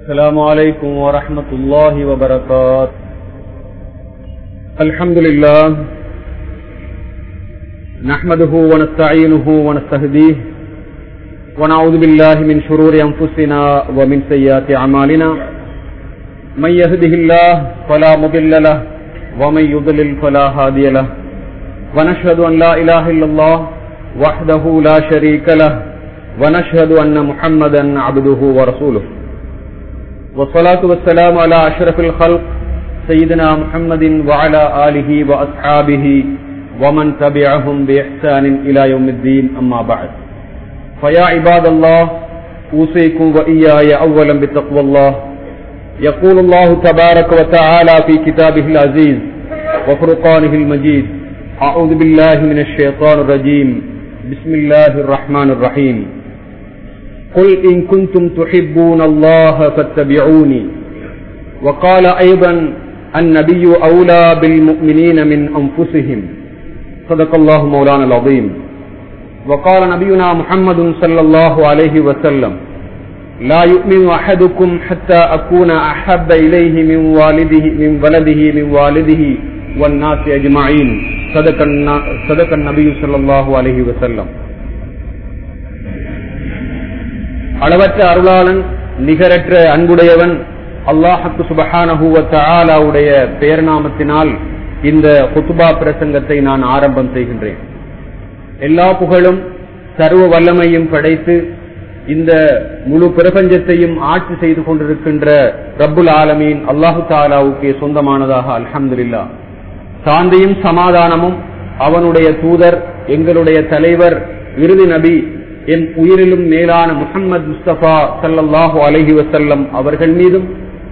السلام عليكم ورحمة الله وبركاته. الحمد لله نحمده ونستعينه ونستهديه ونعوذ بالله من شرور أنفسنا ومن سيئات أعمالنا. من يهده الله فلا مضل له ومن يضلل فلا هادي له. ونشهد أن لا إله إلا الله وحده لا شريك له. ونشهد أن محمدا عبده ورسوله. والصلاة والسلام على أشرف الخلق سيدنا محمد وعلى آله وأصحابه ومن تبعهم بإحسان إلى يوم الدين. أما بعد، فيا عباد الله، أوصيكم وإياي أولا بتقوى الله. يقول الله تبارك وتعالى في كتابه العزيز وفرقانه المجيد أعوذ بالله من الشيطان الرجيم. بسم الله الرحمن الرحيم. قل إن كنتم تحبون الله فاتبعوني. وقال أيضا النبي أولى بالمؤمنين من أنفسهم. صدق الله مولانا العظيم. وقال نبينا محمد صلى الله عليه وسلم لا يؤمن أحدكم حتى أكون أحب إليه من والده من ولده من والده والناس أجمعين. صدق, صدق النبي صلى الله عليه وسلم. அளவற்ற அருளாளன் நிகரற்ற அன்புடையவன் அல்லாஹத்து சுபஹானஹூவத்தாலாவுடைய பெயர்நாமத்தினால் இந்த குத்துபா பிரசங்கத்தை நான் ஆரம்பம் செய்கின்றேன். எல்லா புகழும் சர்வ வல்லமையும் படைத்து இந்த முழு பிரபஞ்சத்தையும் ஆட்சி செய்து கொண்டிருக்கின்ற ரப்புல் ஆலமீன் அல்லாஹு தாலாவுக்கே சொந்தமானதாக அல்ஹம்துல்லா சாந்தியும் சமாதானமும் அவனுடைய தூதர் எங்களுடைய தலைவர் இறுதி நபி என் உயிரிலும் மேலான முகமது முஸ்தபா சல்லாஹு அலஹி வசல்லம் அவர்கள் மீதும்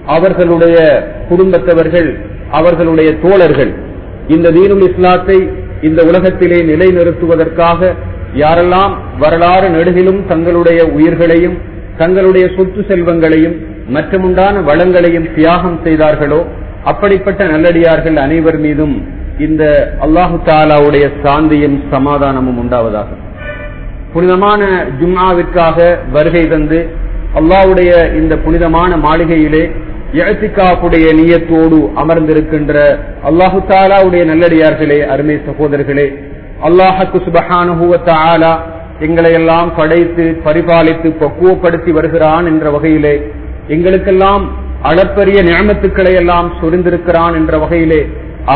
அவர்களுடைய குடும்பத்தவர்கள் அவர்களுடைய தோழர்கள் இந்த தீனுல் இஸ்லாத்தை இந்த உலகத்திலே நிலைநிறுத்துவதற்காக யாரெல்லாம் வரலாறு நெடுகிலும் தங்களுடைய உயிர்களையும் தங்களுடைய சொத்து செல்வங்களையும் மற்றுமுண்டான வளங்களையும் தியாகம் செய்தார்களோ அப்படிப்பட்ட நல்லடியார்கள் அனைவர் மீதும் இந்த அல்லாஹு தாலாவுடைய சாந்தியும் சமாதானமும் உண்டாவதாகும் புனிதமான ஜும்மாவிற்காக வருகை தந்து அல்லாவுடைய இந்த புனிதமான மாளிகையிலே எழுத்திக்காப்புடைய நீயத்தோடு அமர்ந்திருக்கின்ற அல்லாஹு தாலாவுடைய நல்லடியார்களே அருமை சகோதரர்களே அல்லாஹக்கு சுபஹானுவத்தாலா எங்களை எல்லாம் படைத்து பரிபாலித்து பக்குவப்படுத்தி வருகிறான் என்ற வகையிலே எங்களுக்கெல்லாம் அளப்பரிய நியமத்துக்களை எல்லாம் சொரிந்திருக்கிறான் என்ற வகையிலே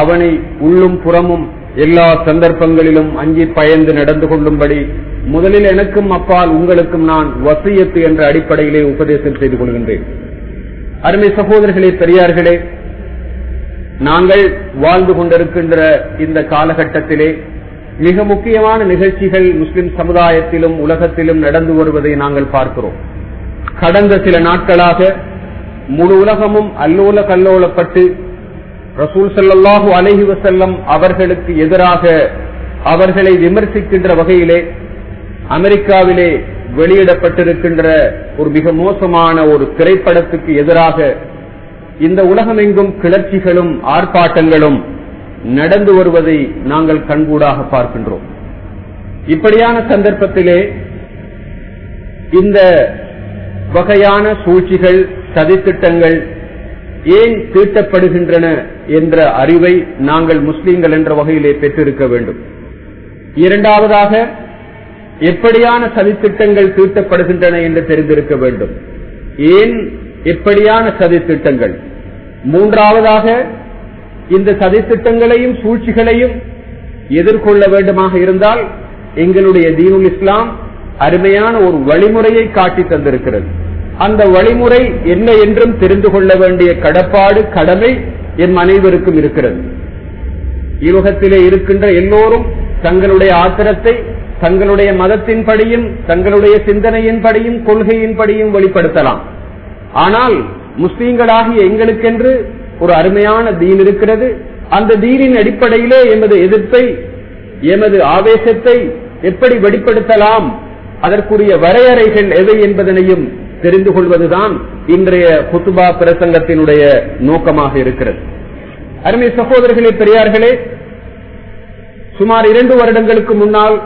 அவனை உள்ளும் புறமும் எல்லா சந்தர்ப்பங்களிலும் அஞ்சி பயந்து நடந்து கொள்ளும்படி முதலில் எனக்கும் அப்பால் உங்களுக்கும் நான் வசியத்து என்ற அடிப்படையிலே உபதேசம் செய்து கொள்கின்றேன். அருமை சகோதரர்களே பெரியார்களே நாங்கள் வாழ்ந்து கொண்டிருக்கின்ற இந்த காலகட்டத்திலே மிக முக்கியமான நிகழ்ச்சிகள் முஸ்லிம் சமுதாயத்திலும் உலகத்திலும் நடந்து வருவதை நாங்கள் பார்க்கிறோம். கடந்த சில நாட்களாக முழு உலகமும் அல்லோல கல்லோலப்பட்டு ரசூல் செல்லல்லாஹு அலஹி வசல்லம் அவர்களுக்கு எதிராக அவர்களை விமர்சிக்கின்ற வகையிலே அமெரிக்காவிலே வெளியிடப்பட்டிருக்கின்ற ஒரு மிக மோசமான ஒரு திரைப்படத்துக்கு எதிராக இந்த உலகமெங்கும் கிளர்ச்சிகளும் ஆர்ப்பாட்டங்களும் நடந்து வருவதை நாங்கள் கண்கூடாக பார்க்கின்றோம். இப்படியான சந்தர்ப்பத்திலே இந்த வகையான சூழ்ச்சிகள் சதித்திட்டங்கள் ஏன் தீட்டப்படுகின்றன என்ற அறிவை நாங்கள் முஸ்லீம்கள் என்ற வகையிலே பெற்றிருக்க வேண்டும். இரண்டாவதாக எப்படியான சதித்திட்டங்கள் தீட்டப்படுகின்றன என்று தெரிந்திருக்க வேண்டும். ஏன் எப்படியான சதித்திட்டங்கள்? மூன்றாவதாக இந்த சதித்திட்டங்களையும் சூழ்ச்சிகளையும் எதிர்கொள்ள வேண்டுமாக இருந்தால் எங்களுடைய தீனுல் இஸ்லாம் அருமையான ஒரு வழிமுறையை காட்டி தந்திருக்கிறது. அந்த வழிமுறை என்ன என்றும் தெரிந்து கொள்ள வேண்டிய கடப்பாடு கடமை என் அனைவருக்கும் இருக்கிறது. யுகத்திலே இருக்கின்ற எல்லோரும் தங்களுடைய ஆத்திரத்தை தங்களுடைய மதத்தின்படியும் தங்களுடைய சிந்தனையின்படியும் கொள்கையின்படியும் வெளிப்படுத்தலாம். ஆனால் முஸ்லீம்களாகிய எங்களுக்கென்று ஒரு அருமையான தீன் இருக்கிறது. அந்த தீனின் அடிப்படையிலே எமது எதிர்ப்பை எமது ஆவேசத்தை எப்படி வெளிப்படுத்தலாம் அதற்குரிய வரையறைகள் எவை என்பதனையும் தெரிந்து கொள்வதுதான் இன்றைய குத்துபா பிரசங்கத்தினுடைய நோக்கமாக இருக்கிறது. அருமை சகோதரர்களே பெரியார்களே சுமார் இரண்டு வருடங்களுக்கு முன்னால்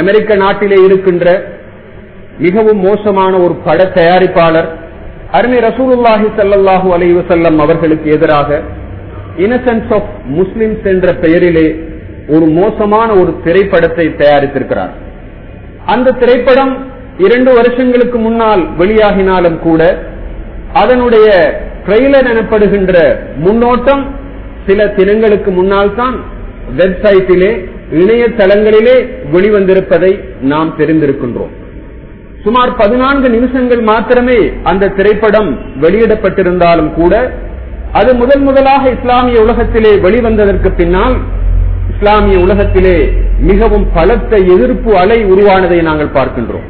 அமெரிக்க நாட்டிலே இருக்கின்ற மிகவும் மோசமான ஒரு பட தயாரிப்பாளர் அருமை ரசூலுல்லாஹி ஸல்லல்லாஹு அலைவசல்லம் அவர்களுக்கு எதிராக இன்னசென்ஸ் ஆஃப் முஸ்லிம்ஸ் என்ற பெயரிலே ஒரு மோசமான ஒரு திரைப்படத்தை தயாரித்திருக்கிறார். அந்த திரைப்படம் இரண்டு வருஷங்களுக்கு முன்னால் வெளியாகினாலும் கூட அதனுடைய ட்ரெய்லர் எனப்படுகின்ற முன்னோட்டம் சில தினங்களுக்கு முன்னால் தான் வெப்சைட்டிலே இணையதளங்களிலே வெளிவந்திருப்பதை நாம் தெரிந்திருக்கின்றோம். சுமார் பதினான்கு நிமிஷங்கள் மாத்திரமே அந்த திரைப்படம் வெளியிடப்பட்டிருந்தாலும் கூட அது முதல் முதலாக இஸ்லாமிய உலகத்திலே வெளிவந்ததற்கு பின்னால் இஸ்லாமிய உலகத்திலே மிகவும் பலத்த எதிர்ப்பு அலை உருவானதை நாங்கள் பார்க்கின்றோம்.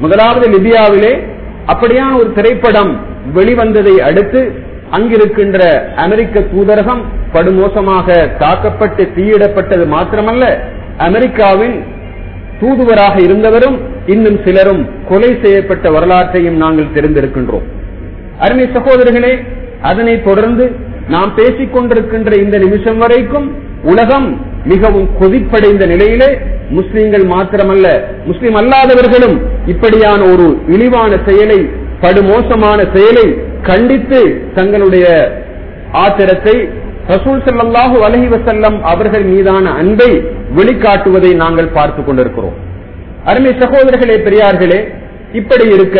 முதலாவது லிபியாவிலே அப்படியான ஒரு திரைப்படம் வெளிவந்ததை அடுத்து அங்கிருக்கின்ற அமெரிக்க தூதரகம் படுமோசமாக தாக்கப்பட்டு தீயிடப்பட்டது மாத்திரமல்ல அமெரிக்காவின் தூதுவராக இருந்தவரும் இன்னும் சிலரும் கொலை செய்யப்பட்ட வரலாற்றையும் நாங்கள் தெரிந்திருக்கின்றோம். அருமை சகோதரர்களே அதனை தொடர்ந்து நாம் பேசிக் கொண்டிருக்கின்ற இந்த நிமிஷம் வரைக்கும் உலகம் மிகவும் கொதிப்படைந்த நிலையிலே முஸ்லிம்கள் மாத்திரமல்ல முஸ்லிம் அல்லாதவர்களும் இப்படியான ஒரு இழிவான செயலை படுமோசமான செயலை கண்டித்து தங்களுடைய ஆத்திரத்தை ரசூல் ஸல்லல்லாஹு அலஹி வசல்லம் அவர்கள் மீதான அன்பை வெளிக்காட்டுவதை நாங்கள் பார்த்துக் கொண்டிருக்கிறோம். அருமை சகோதரர்களே பெரியார்களே இப்படி இருக்க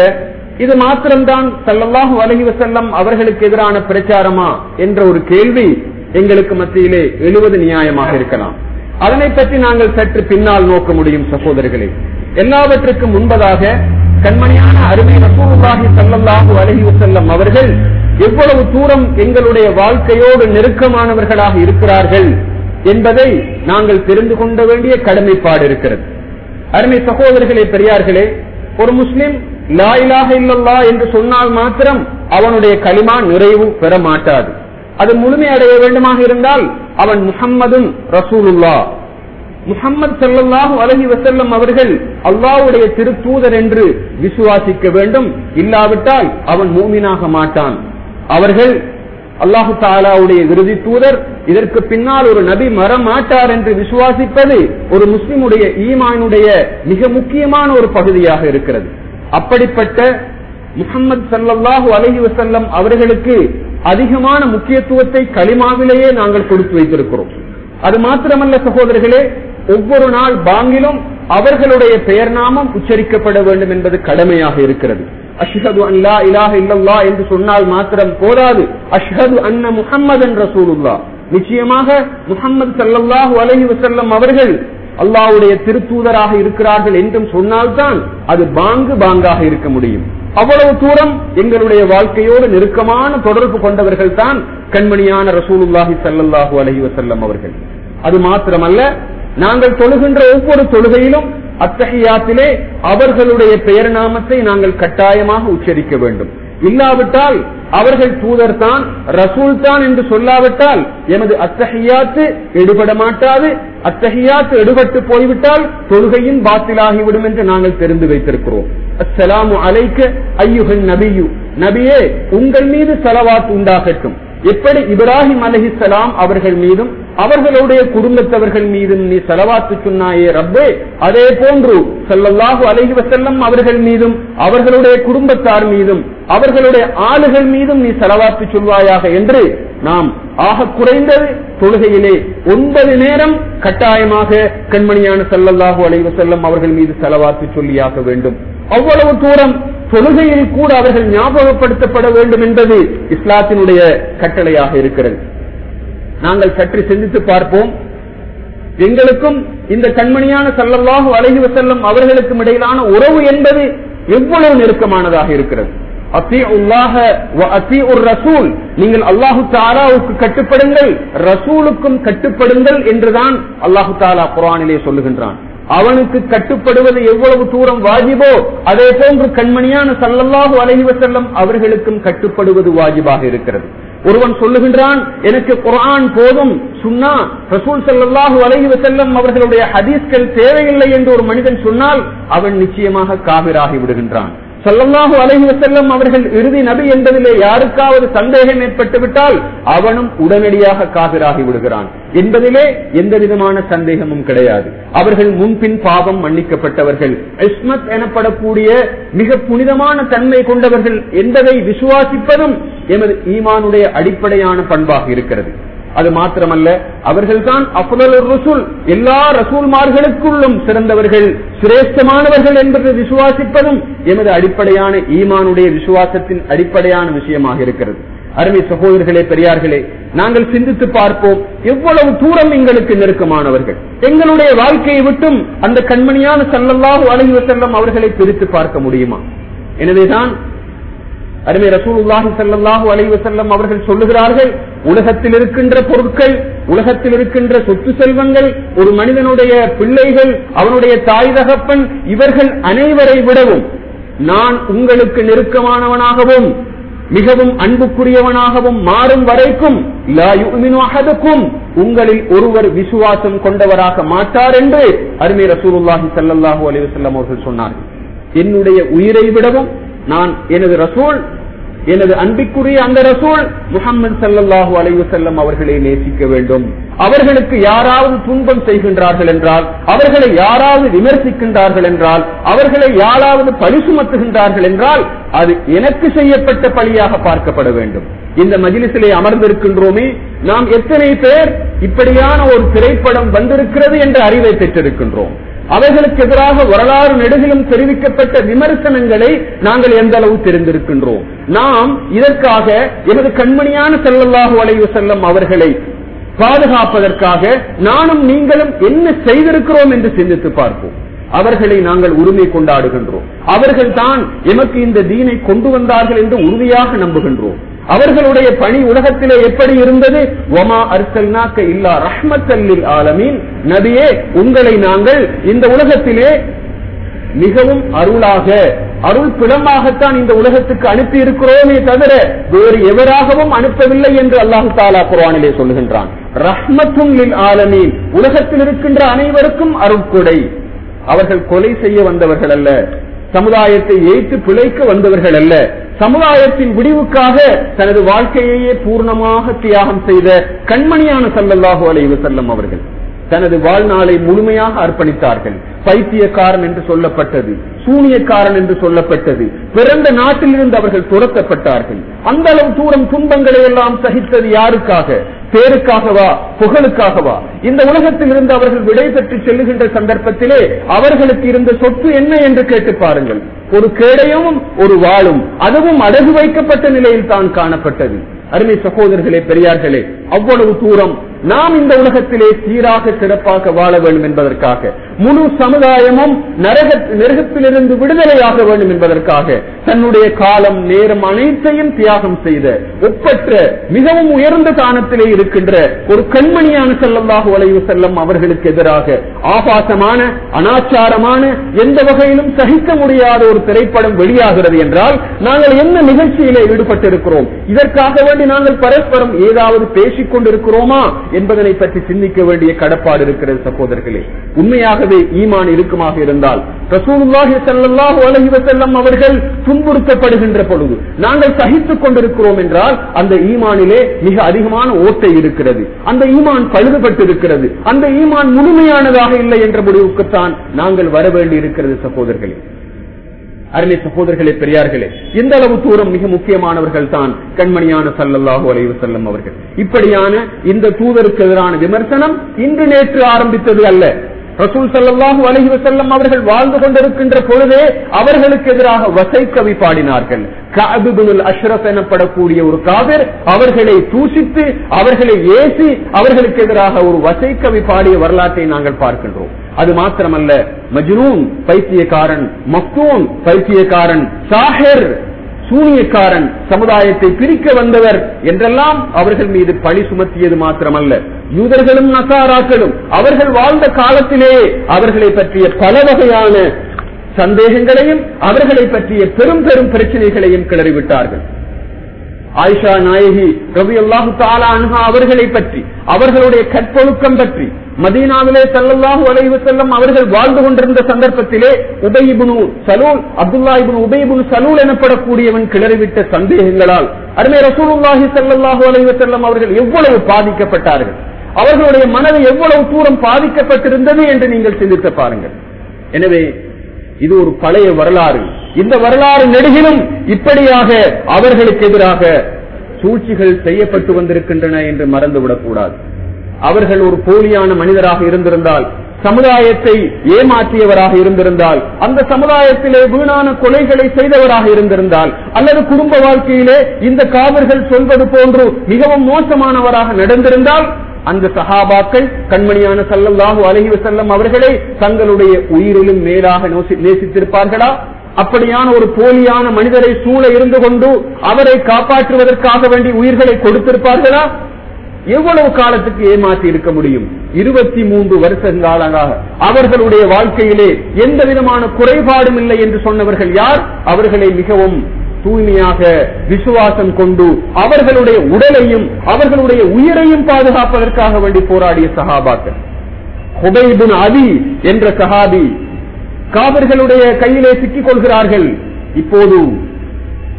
இது மாத்திரம்தான் சல்லல்லாஹு அலஹி வசல்லம் அவர்களுக்கு எதிரான பிரச்சாரமா என்ற ஒரு கேள்வி எங்களுக்கு மத்தியிலே எழுவது நியாயமாக இருக்கலாம். அதனை பற்றி நாங்கள் சற்று பின்னால் நோக்க முடியும் சகோதரர்களே. எல்லாவற்றுக்கும் முன்பதாக கண்மணியான அருமை ரசூலுல்லாஹி ஸல்லல்லாஹு அலைஹி செல்லம் அவர்கள் எவ்வளவு தூரம் எங்களுடைய வாழ்க்கையோடு நெருக்கமானவர்களாக இருக்கிறார்கள் என்பதை நாங்கள் தெரிந்து கொள்ள வேண்டிய கடமைப்பாடு இருக்கிறது. அருமை சகோதரர்களே பெரியார்களே ஒரு முஸ்லிம் லா இல்லல்லா என்று சொன்னால் மாத்திரம் அவனுடைய களிமா நிறைவு பெற மாட்டாது. அது முழுமை அடைய வேண்டுமாக இருந்தால் அவன் முகம்மதும் ரசூலுல்லா முஹம்மது சல்லாஹு அலஹி வசல்லம் அவர்கள் அல்லாவுடைய திருத்தூதர் என்று விசுவாசிக்க வேண்டும். இல்லாவிட்டால் அவன் மூமினாக மாட்டான். அவர்கள் அல்லாஹு தாலாவுடைய விருதி தூதர் இதற்கு பின்னால் ஒரு நபி மரமாட்டார் என்று விசுவாசிப்பது ஒரு முஸ்லிமுடைய ஈமானுடைய மிக முக்கியமான ஒரு பகுதியாக இருக்கிறது. அப்படிப்பட்ட முகமது சல்லல்லாஹு அலஹி வசல்லம் அவர்களுக்கு அதிகமான முக்கியத்துவத்தை களிமாவிலேயே நாங்கள் கொடுத்து வைத்திருக்கிறோம். அது மாத்திரமல்ல சகோதரர்களே ஒவ்வொரு நாள் பாங்கிலும் அவர்களுடைய பெயர் நாமம் உச்சரிக்கப்பட வேண்டும் என்பது கடமையாக இருக்கிறது. அஷ்ஹது அல்லா இலாஹ இல்லல்லா என்று சொன்னால் மாத்திரம் போதாது. அஷ்ஹது அன்ன முஹம்மதன் ரசூலுல்லா நிச்சயமாக முஹம்மது சல்லாஹு அலஹி வசல்லம் அவர்கள் அல்லாவுடைய திருத்தூதராக இருக்கிறார்கள் என்றும் சொன்னால்தான் அது பாங்கு பாங்காக இருக்க முடியும். அவ்வளவு தூரம் எங்களுடைய வாழ்க்கையோடு நெருக்கமான தொடர்பு கொண்டவர்கள் தான் கண்மணியான ரசூலுல்லாஹி சல்லாஹூ அலஹி வசல்லம் அவர்கள். அது மாத்திரமல்ல நாங்கள் தொழுகின்ற ஒவ்வொரு தொழுகையிலும் அத்தகையாத்திலே அவர்களுடைய பெயர் நாமத்தை நாங்கள் கட்டாயமாக உச்சரிக்க வேண்டும். இல்லாவிட்டால் அவர்கள் தூதர் தான் ரசூல் தான் என்று சொல்லாவிட்டால் எமது அத்தகையாத்து எடுபட மாட்டாது. அத்தகையாத்து எடுபட்டு போய்விட்டால் தொழுகையும் பாத்திலாகிவிடும் என்று நாங்கள் தெரிந்து வைத்திருக்கிறோம். அஸ்ஸலாமு அலைக்க ஐயுகன் நபியு. நபியே உங்கள் மீது செலவாத்து உண்டாகட்டும். எப்படி இப்ராஹிம் அலஹிசலாம் அவர்கள் மீதும் அவர்களுடைய குடும்பத்தவர்கள் மீதும் நீ செலவாத்து சொன்னாயே ரப்பே. அதே போன்று செல்லல்லாஹு அலஹி வசல்லம் அவர்கள் மீதும் அவர்களுடைய குடும்பத்தார் மீதும் அவர்களுடைய ஆளுகள் மீதும் நீ செலவாத்து சொல்வாயாக என்று நாம் ஆக குறைந்தது தொழுகையிலே ஒன்பது நேரம் கட்டாயமாக கண்மணியான செல்லல்லாஹு அழைவு செல்லம் அவர்கள் மீது செலவாத்து சொல்லியாக வேண்டும். அவ்வளவு தூரம் தொழுகையில் கூட அவர்கள் ஞாபகப்படுத்தப்பட வேண்டும் என்பது இஸ்லாத்தினுடைய கட்டளையாக இருக்கிறது. நாங்கள் சற்று சிந்தித்து பார்ப்போம். எங்களுக்கும் இந்த கண்மணியான சல்லல்லாஹு அலைஹி வசல்லம் அவர்களுக்கும் இடையிலான உறவு என்பது எவ்வளவு நெருக்கமானதாக இருக்கிறது. ரசூல். நீங்கள் அல்லாஹு தாலாவுக்கு கட்டுப்படுங்கள் ரசூலுக்கும் கட்டுப்படுங்கள் என்றுதான் அல்லாஹு தாலா குரானிலே சொல்லுகின்றான். அவனுக்கு கட்டுப்படுவது எவ்வளவு தூரம் வாஜிபோ அதே போன்று கண்மணியான சல்லல்லாஹு அலஹி வசல்லம் அவர்களுக்கும் கட்டுப்படுவது வாஜிபாக இருக்கிறது. ஒருவன் சொல்லுகின்றான் எனக்கு குரான் போதும் சுன்னா ரசூல் சல்லாஹூ அலஹி செல்லும் அவர்களுடைய ஹதீஸ்கள் தேவையில்லை என்று ஒரு மனிதன் சொன்னால் அவன் நிச்சயமாக காவிராகி விடுகின்றான். சல்லல்லாஹு அலைஹி செல்லம் அவர்கள் இறுதி நபி என்பதிலே யாருக்காவது சந்தேகம் ஏற்பட்டுவிட்டால் அவனும் உடனடியாக காவிராகி விடுகிறான். என்பதிலே எந்த விதமான சந்தேகமும் கிடையாது. அவர்கள் முன்பின் பாவம் மன்னிக்கப்பட்டவர்கள். இஸ்மத் எனப்படக்கூடிய மிக புனிதமான தன்மை கொண்டவர்கள் என்பதை விசுவாசிப்பதும் எமது ஈமானுடைய அடிப்படையான பண்பாக இருக்கிறது. அது மாத்திரமல்ல அவர்கள்தான் அஃலல் ரசூல் எல்லா ரசூல்மார்களுக்குள்ளும் சிறந்தவர்கள் சிரேஷ்டமானவர்கள் என்பதை விசுவாசிப்பதும் எமது அடிப்படையான ஈமானுடைய விசுவாசத்தின் அடிப்படையான விஷயமாக இருக்கிறது. அருமை சகோதரர்களே பெரியார்களே நாங்கள் சிந்தித்து பார்ப்போம் எவ்வளவு தூரம் எங்களுக்கு நெருக்கமானவர்கள். எங்களுடைய வாழ்க்கையை விட்டும் அந்த கண்மணியான சல்லல்லாஹு அலைஹி செல்லம் அவர்களை பிரித்து பார்க்க முடியுமா? எனவேதான் அருமை ரசூலுல்லாஹி செல்லல்லாஹு அலைவு செல்லம் அவர்கள் சொல்லுகிறார்கள் உலகத்தில் இருக்கின்ற பொருட்கள் உலகத்தில் இருக்கின்ற சொத்து செல்வங்கள் ஒரு மனிதனுடைய பிள்ளைகள் அவனுடைய தாய் தகப்பன் இவர்கள் அனைவரை விடவும் நான் உங்களுக்கு நெருக்கமானவனாகவும் மிகவும் அன்புக்குரியவனாகவும் மாறும் வரைக்கும் லா உங்களில் ஒருவர் விசுவாசம் கொண்டவராக மாட்டார் என்று அருமை ரசூலுல்லாஹி செல்லல்லாஹு அலைஹி செல்லம் அவர்கள் சொன்னார்கள். என்னுடைய உயிரை விடவும் நான் எனது ரசூல் எனது அன்பிற்குரிய அந்த ரசூல் முகமது சல்லாஹூ அலைவு செல்லம் அவர்களை நேசிக்க வேண்டும். அவர்களுக்கு யாராவது துன்பம் செய்கின்றார்கள் என்றால் அவர்களை யாராவது விமர்சிக்கின்றார்கள் என்றால் அவர்களை யாராவது பழி சுமத்துகின்றார்கள் என்றால் அது எனக்கு செய்யப்பட்ட பழியாக பார்க்கப்பட வேண்டும். இந்த மஜிலிசிலே அமர்ந்திருக்கின்றோமே நாம் எத்தனை பேர் இப்படியான ஒரு திரைப்படம் வந்திருக்கிறது என்ற அறிவை பெற்றிருக்கின்றோம். அவர்களுக்கு எதிராக வரலாறு நெடுகிலும் தெரிவிக்கப்பட்ட விமர்சனங்களை நாங்கள் எந்த அளவு தெரிந்திருக்கின்றோம்? நாம் இதற்காக எனது கண்மணியான செல்லல்லாஹு வளைவு செல்லம் அவர்களை பாதுகாப்பதற்காக நானும் நீங்களும் என்ன செய்திருக்கிறோம் என்று சிந்தித்து பார்ப்போம். அவர்களை நாங்கள் உரிமை கொண்டாடுகின்றோம். அவர்கள் தான் எமக்கு இந்த தீனை கொண்டு வந்தார்கள் என்று உறுதியாக நம்புகின்றோம். அவர்களுடைய பணி உலகத்திலே எப்படி இருந்தது? ஒமா அர்சல்னாக்க இல்லா ரஹ்மத்தல்லில் ஆலமீன். நபியே உங்களை நாங்கள் இந்த உலகத்திலே மிகவும் அருளாக அருள் பிளமாகத்தான் இந்த உலகத்துக்கு அனுப்பி இருக்கிறோமே தவிர வேறு எவராகவும் அனுப்பவில்லை என்று அல்லாஹு தாலா குரானிலே சொல்லுகின்றான். ரஹ்மத்தும் ஆலமீன். உலகத்தில் இருக்கின்ற அனைவருக்கும் அருட்கொடை அவர்கள் கொலை செய்ய வந்தவர்கள் அல்ல. சமுதாயத்தை ஏற்று பிழைக்க வந்தவர்கள் அல்ல. சமுதாயத்தின் விடிவுக்காக தனது வாழ்க்கையையே பூர்ணமாக தியாகம் செய்த கண்மணியான சல்லல்லாஹு அலைவு செல்லம் அவர்கள். தனது வாழ்நாளை முழுமையாக அர்ப்பணித்தார்கள். பைத்தியக்காரன் என்று சொல்லப்பட்டது சூனியக்காரன் என்று சொல்லப்பட்டது பிறந்த நாட்டிலிருந்து அவர்கள் துரத்தப்பட்டார்கள். அந்த அளவு தூரம் துன்பங்களை எல்லாம் சகித்தது யாருக்காக? பேருக்காகவா புகழுக்காகவா இந்த உலகத்தில் இருந்து அவர்கள் விடை பெற்று செல்லுகின்ற சந்தர்ப்பத்திலே அவர்களுக்கு இருந்த சொத்து என்ன என்று கேட்டு பாருங்கள். ஒரு கேடயமும் ஒரு வாளும் அதுவும் அடகு வைக்கப்பட்ட நிலையில் தான் காணப்பட்டது. அருமை சகோதரர்களே பெரியார்களே அவ்வளவு தூரம் நாம் இந்த உலகத்திலே சீராக சிறப்பாக வாழ வேண்டும் என்பதற்காக முழு சமுதாயமும் நரக நரகத்திலிருந்து விடுதலையாக வேண்டும் என்பதற்காக தன்னுடைய காலம் நேரம் அனைத்தையும் தியாகம் செய்த ஒப்பற்ற மிகவும் உயர்ந்த தானத்திலே இருக்கின்ற ஒரு கண்மணியான செல்லல்லாக உழைவு செல்லம் அவர்களுக்கு எதிராக ஆபாசமான அனாச்சாரமான எந்த வகையிலும் சகிக்க முடியாத ஒரு திரைப்படம் வெளியாகிறது என்றால் நாங்கள் என்ன நிகழ்ச்சியிலே ஈடுபட்டிருக்கிறோம்? இதற்காக வேண்டி நாங்கள் பரஸ்பரம் ஏதாவது பேசிக் கொண்டிருக்கிறோமா என்பதனை பற்றி சிந்திக்க வேண்டிய கடப்பாடு இருக்கிறது சகோதரர்களே. உண்மையாகவே ஈமான் இருக்குமாக இருந்தால் ரசூலுல்லாஹி அவர்கள் துன்புறுத்தப்படுகின்ற பொழுது நாங்கள் சகித்துக் கொண்டிருக்கிறோம் என்றால் அந்த ஈமானிலே மிக அதிகமான ஓட்டை இருக்கிறது. அந்த ஈமான் பழுதுபட்டிருக்கிறது. அந்த ஈமான் முழுமையானதாக இல்லை என்ற முடிவுக்குத்தான் நாங்கள் வர வேண்டி இருக்கிறது சகோதரர்களே. அருமை சகோதரர்களே பெரியார்களே எந்த அளவு தூரம் மிக முக்கியமானவர்கள் தான் கண்மணியான சல்லல்லாஹு அலைவு செல்லும் அவர்கள். இப்படியான இந்த தூதருக்கு எதிரான விமர்சனம் இன்று நேற்று ஆரம்பித்தது அல்ல. ரசூல் சல்லாஹூ அலஹி வசல்லம் அவர்கள் வாழ்ந்து கொண்டிருக்கின்ற பொழுதே அவர்களுக்கு எதிராக வசை கவி பாடினார்கள். காபிபுல் அஷ்ரப் எனப்படக்கூடிய ஒரு காதர் அவர்களை தூசித்து அவர்களை ஏசி அவர்களுக்கு எதிராக ஒரு வசை கவி பாடிய வரலாற்றை நாங்கள் பார்க்கின்றோம். அது மாத்திரமல்ல. மஜ்னூன் பைத்தியக்காரன் மக்தூன் பைத்தியக்காரன் சாஹிர் சூனியக்காரன் சமுதாயத்தை பிரிக்க வந்தவர் என்றெல்லாம் அவர்கள் மீது பழி சுமத்தியது மாத்திரமல்ல. யூதர்களும் நசாராக்களும் அவர்கள் வாழ்ந்த காலத்திலேயே அவர்களை பற்றிய பல வகையான சந்தேகங்களையும் அவர்களை பற்றிய பெரும் பெரும் பிரச்சனைகளையும் கிளறிவிட்டார்கள். ஆயிஷா நாயகி ரவி அல்லாஹு தாலா அனுகா அவர்களை பற்றி அவர்களுடைய கற்பொழுக்கம் பற்றி மதீனாவிலே சல்லல்லாஹு அலைஹி வஸல்லம் அவர்கள் வாழ்ந்து கொண்டிருந்த சந்தர்ப்பத்திலே உபயிபுனு சலூல் அப்துல்லா இபுன் உபயிபுனு சலூல் எனப்படக்கூடியவன் கிளறிவிட்ட சந்தேகங்களால் அருமை ரசூலுல்லாஹி ஸல்லல்லாஹு அலைவு செல்லம் அவர்கள் எவ்வளவு பாதிக்கப்பட்டார்கள்? அவர்களுடைய மனது எவ்வளவு தூரம் பாதிக்கப்பட்டிருந்தது என்று நீங்கள் சிந்தித்து பாருங்கள். எனவே இது ஒரு பழைய வரலாறு. இந்த வரலாறு நெடுகிலும் இப்படியாக அவர்களுக்கு எதிராக சூழ்ச்சிகள் செய்யப்பட்டு வந்திருக்கின்றன என்று மறந்துவிடக்கூடாது அவர்கள் ஒரு போலியான மனிதராக இருந்திருந்தால் சமுதாயத்தை ஏமாற்றியவராக இருந்திருந்தால் அந்த சமுதாயத்திலே வீணான கொலைகளை செய்தவராக இருந்திருந்தால் அல்லது குடும்ப வாழ்க்கையிலே இந்த காவர்கள் சொல்வது போன்று மிகவும் மோசமானவராக நடந்திருந்தால் அந்த சஹாபாக்கள் கண்மணியான சல்லல்லாஹு அலஹி வசல்லம் அவர்களை தங்களுடைய உயிரிலும் மேலாக நோசி- நேசித்திருப்பார்களா? அப்படியான ஒரு போலியான மனிதரை சூழ இருந்து கொண்டு அவரை காப்பாற்றுவதற்காக வேண்டி உயிர்களை கொடுத்திருப்பார்களா? எவ்வளவு காலத்துக்கு ஏமாற்றி இருக்க முடியும்? இருபத்தி மூன்று வருஷங்காலமாக அவர்களுடைய வாழ்க்கையிலே எந்த விதமான குறைபாடும் இல்லை என்று சொன்னவர்கள் யார்? அவர்களை மிகவும் தூய்மையாக விசுவாசம் கொண்டு அவர்களுடைய உடலையும் அவர்களுடைய உயிரையும் பாதுகாப்பதற்காக வேண்டி போராடிய சகாபாக்கள். ஹுபைபுன் அதி என்ற சகாபி காவர்களுடைய கையிலே சிக்கிக் கொள்கிறார்கள் இப்போது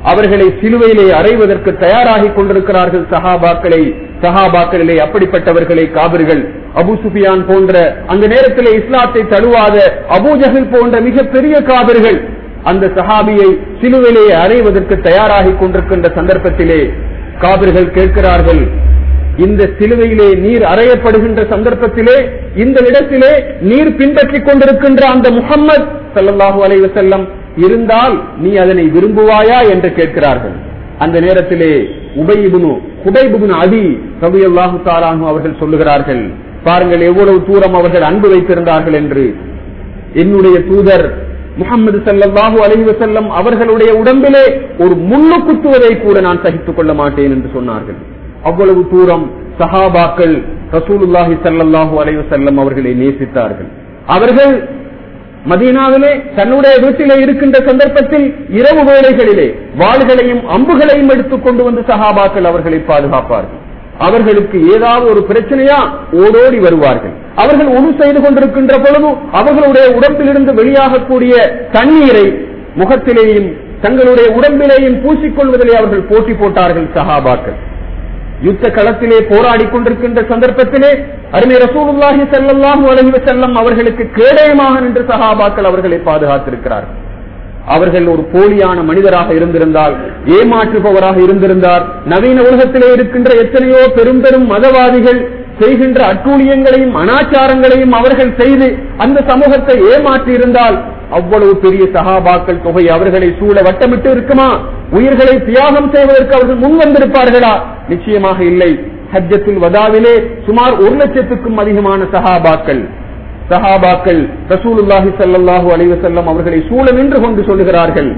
அவர்களை சிலுவையிலே அறைவதற்கு தயாராகிக் கொண்டிருக்கிறார்கள் சஹாபாக்களை. சஹாபாக்களிலே அப்படிப்பட்டவர்களை காவிர்கள். அபு சுபியான் போன்ற அந்த நேரத்தில் இஸ்லாத்தை தழுவாத அபூஜஹல் போன்ற மிகப்பெரிய காவிர்கள் அந்த சஹாபியை சிலுவையிலே அறைவதற்கு தயாராகிக் கொண்டிருக்கின்ற சந்தர்ப்பத்திலே காவிர்கள் கேட்கிறார்கள் இந்த சிலுவையிலே நீர் அறையப்படுகின்ற சந்தர்ப்பத்திலே இந்த இடத்திலே நீர் பின்பற்றிக் கொண்டிருக்கின்ற அந்த முகம்மது ஸல்லல்லாஹு அலைஹி செல்லம் இருந்தால் நீ அதனை விரும்புவாயா என்று கேட்கிறார்கள். அந்த நேரத்திலே உபயிபுனு குபைபுனு அதி ரபியல்லாஹு தாலானு அவர்கள் சொல்லுகிறார்கள் பாருங்கள் எவ்வளவு தூரம் அவர்கள் அன்பு வைத்திருந்தார்கள் என்று. என்னுடைய தூதர் முகமது செல்லல்லாஹு அலைஹி செல்லம் அவர்களுடைய உடம்பிலே ஒரு முள்ளு குத்துவதை கூட நான் சகித்துக் கொள்ள மாட்டேன் என்று சொன்னார்கள். அவ்வளவு தூரம் சஹாபாக்கள் ரசூலுல்லாஹி ஸல்லல்லாஹு அலைவு செல்லம் அவர்களை நேசித்தார்கள். அவர்கள் மதீனாவிலே தன்னுடைய வீட்டிலே இருக்கின்ற சந்தர்ப்பத்தில் இரவு வேளைகளிலே வாள்களையும் அம்புகளையும் எடுத்துக் கொண்டு வந்து சஹாபாக்கள் அவர்களை பாதுகாப்பார்கள். அவர்களுக்கு ஏதாவது ஒரு பிரச்சனையா ஓடோடி வருவார்கள். அவர்கள் உணவு செய்து கொண்டிருக்கின்ற பொழுது அவர்களுடைய உடம்பிலிருந்து வெளியாகக்கூடிய தண்ணீரை முகத்திலேயும் தங்களுடைய உடம்பிலேயும் பூசிக்கொள்வதிலே அவர்கள் போட்டி போட்டார்கள் சஹாபாக்கள். யுத்த களத்திலே போராடி கொண்டிருக்கின்ற சந்தர்ப்பத்திலே அருமை ரசூலுல்லாஹி ஸல்லல்லாஹு அலைஹி செல்லம் அவர்களுக்கு கேடயமாக நின்று சகாபாக்கள் அவர்களை பாதுகாத்திருக்கிறார்கள் அவர்கள் ஒரு போலியான மனிதராக இருந்திருந்தால் ஏமாற்றுபவராக இருந்திருந்தார். நவீன உலகத்திலே இருக்கின்ற எத்தனையோ பெரும் பெரும் மதவாதிகள் செய்கின்ற அட்டூழியங்களையும் அனாச்சாரங்களையும் அவர்கள் செய்து அந்த சமூகத்தை ஏமாற்றி இருந்தால் அவ்வளவு பெரிய சகாபாக்கள் தொகை அவர்களை சூழ வட்டமிட்டு இருக்குமா? உயிர்களை தியாகம் செய்வதற்கு அவர்கள் முன் வந்திருப்பார்களா? நிச்சயமாக இல்லை. ஹஜ்ஜத்துல் வதாவிலே சுமார் ஒரு லட்சத்துக்கும் அதிகமான சஹாபாக்கள் சஹாபாக்கள் ரசூலுல்லாஹி ஸல்லல்லாஹு அலைஹி அவர்களை சூழ நின்று கொண்டு சொல்லுகிறார்கள்.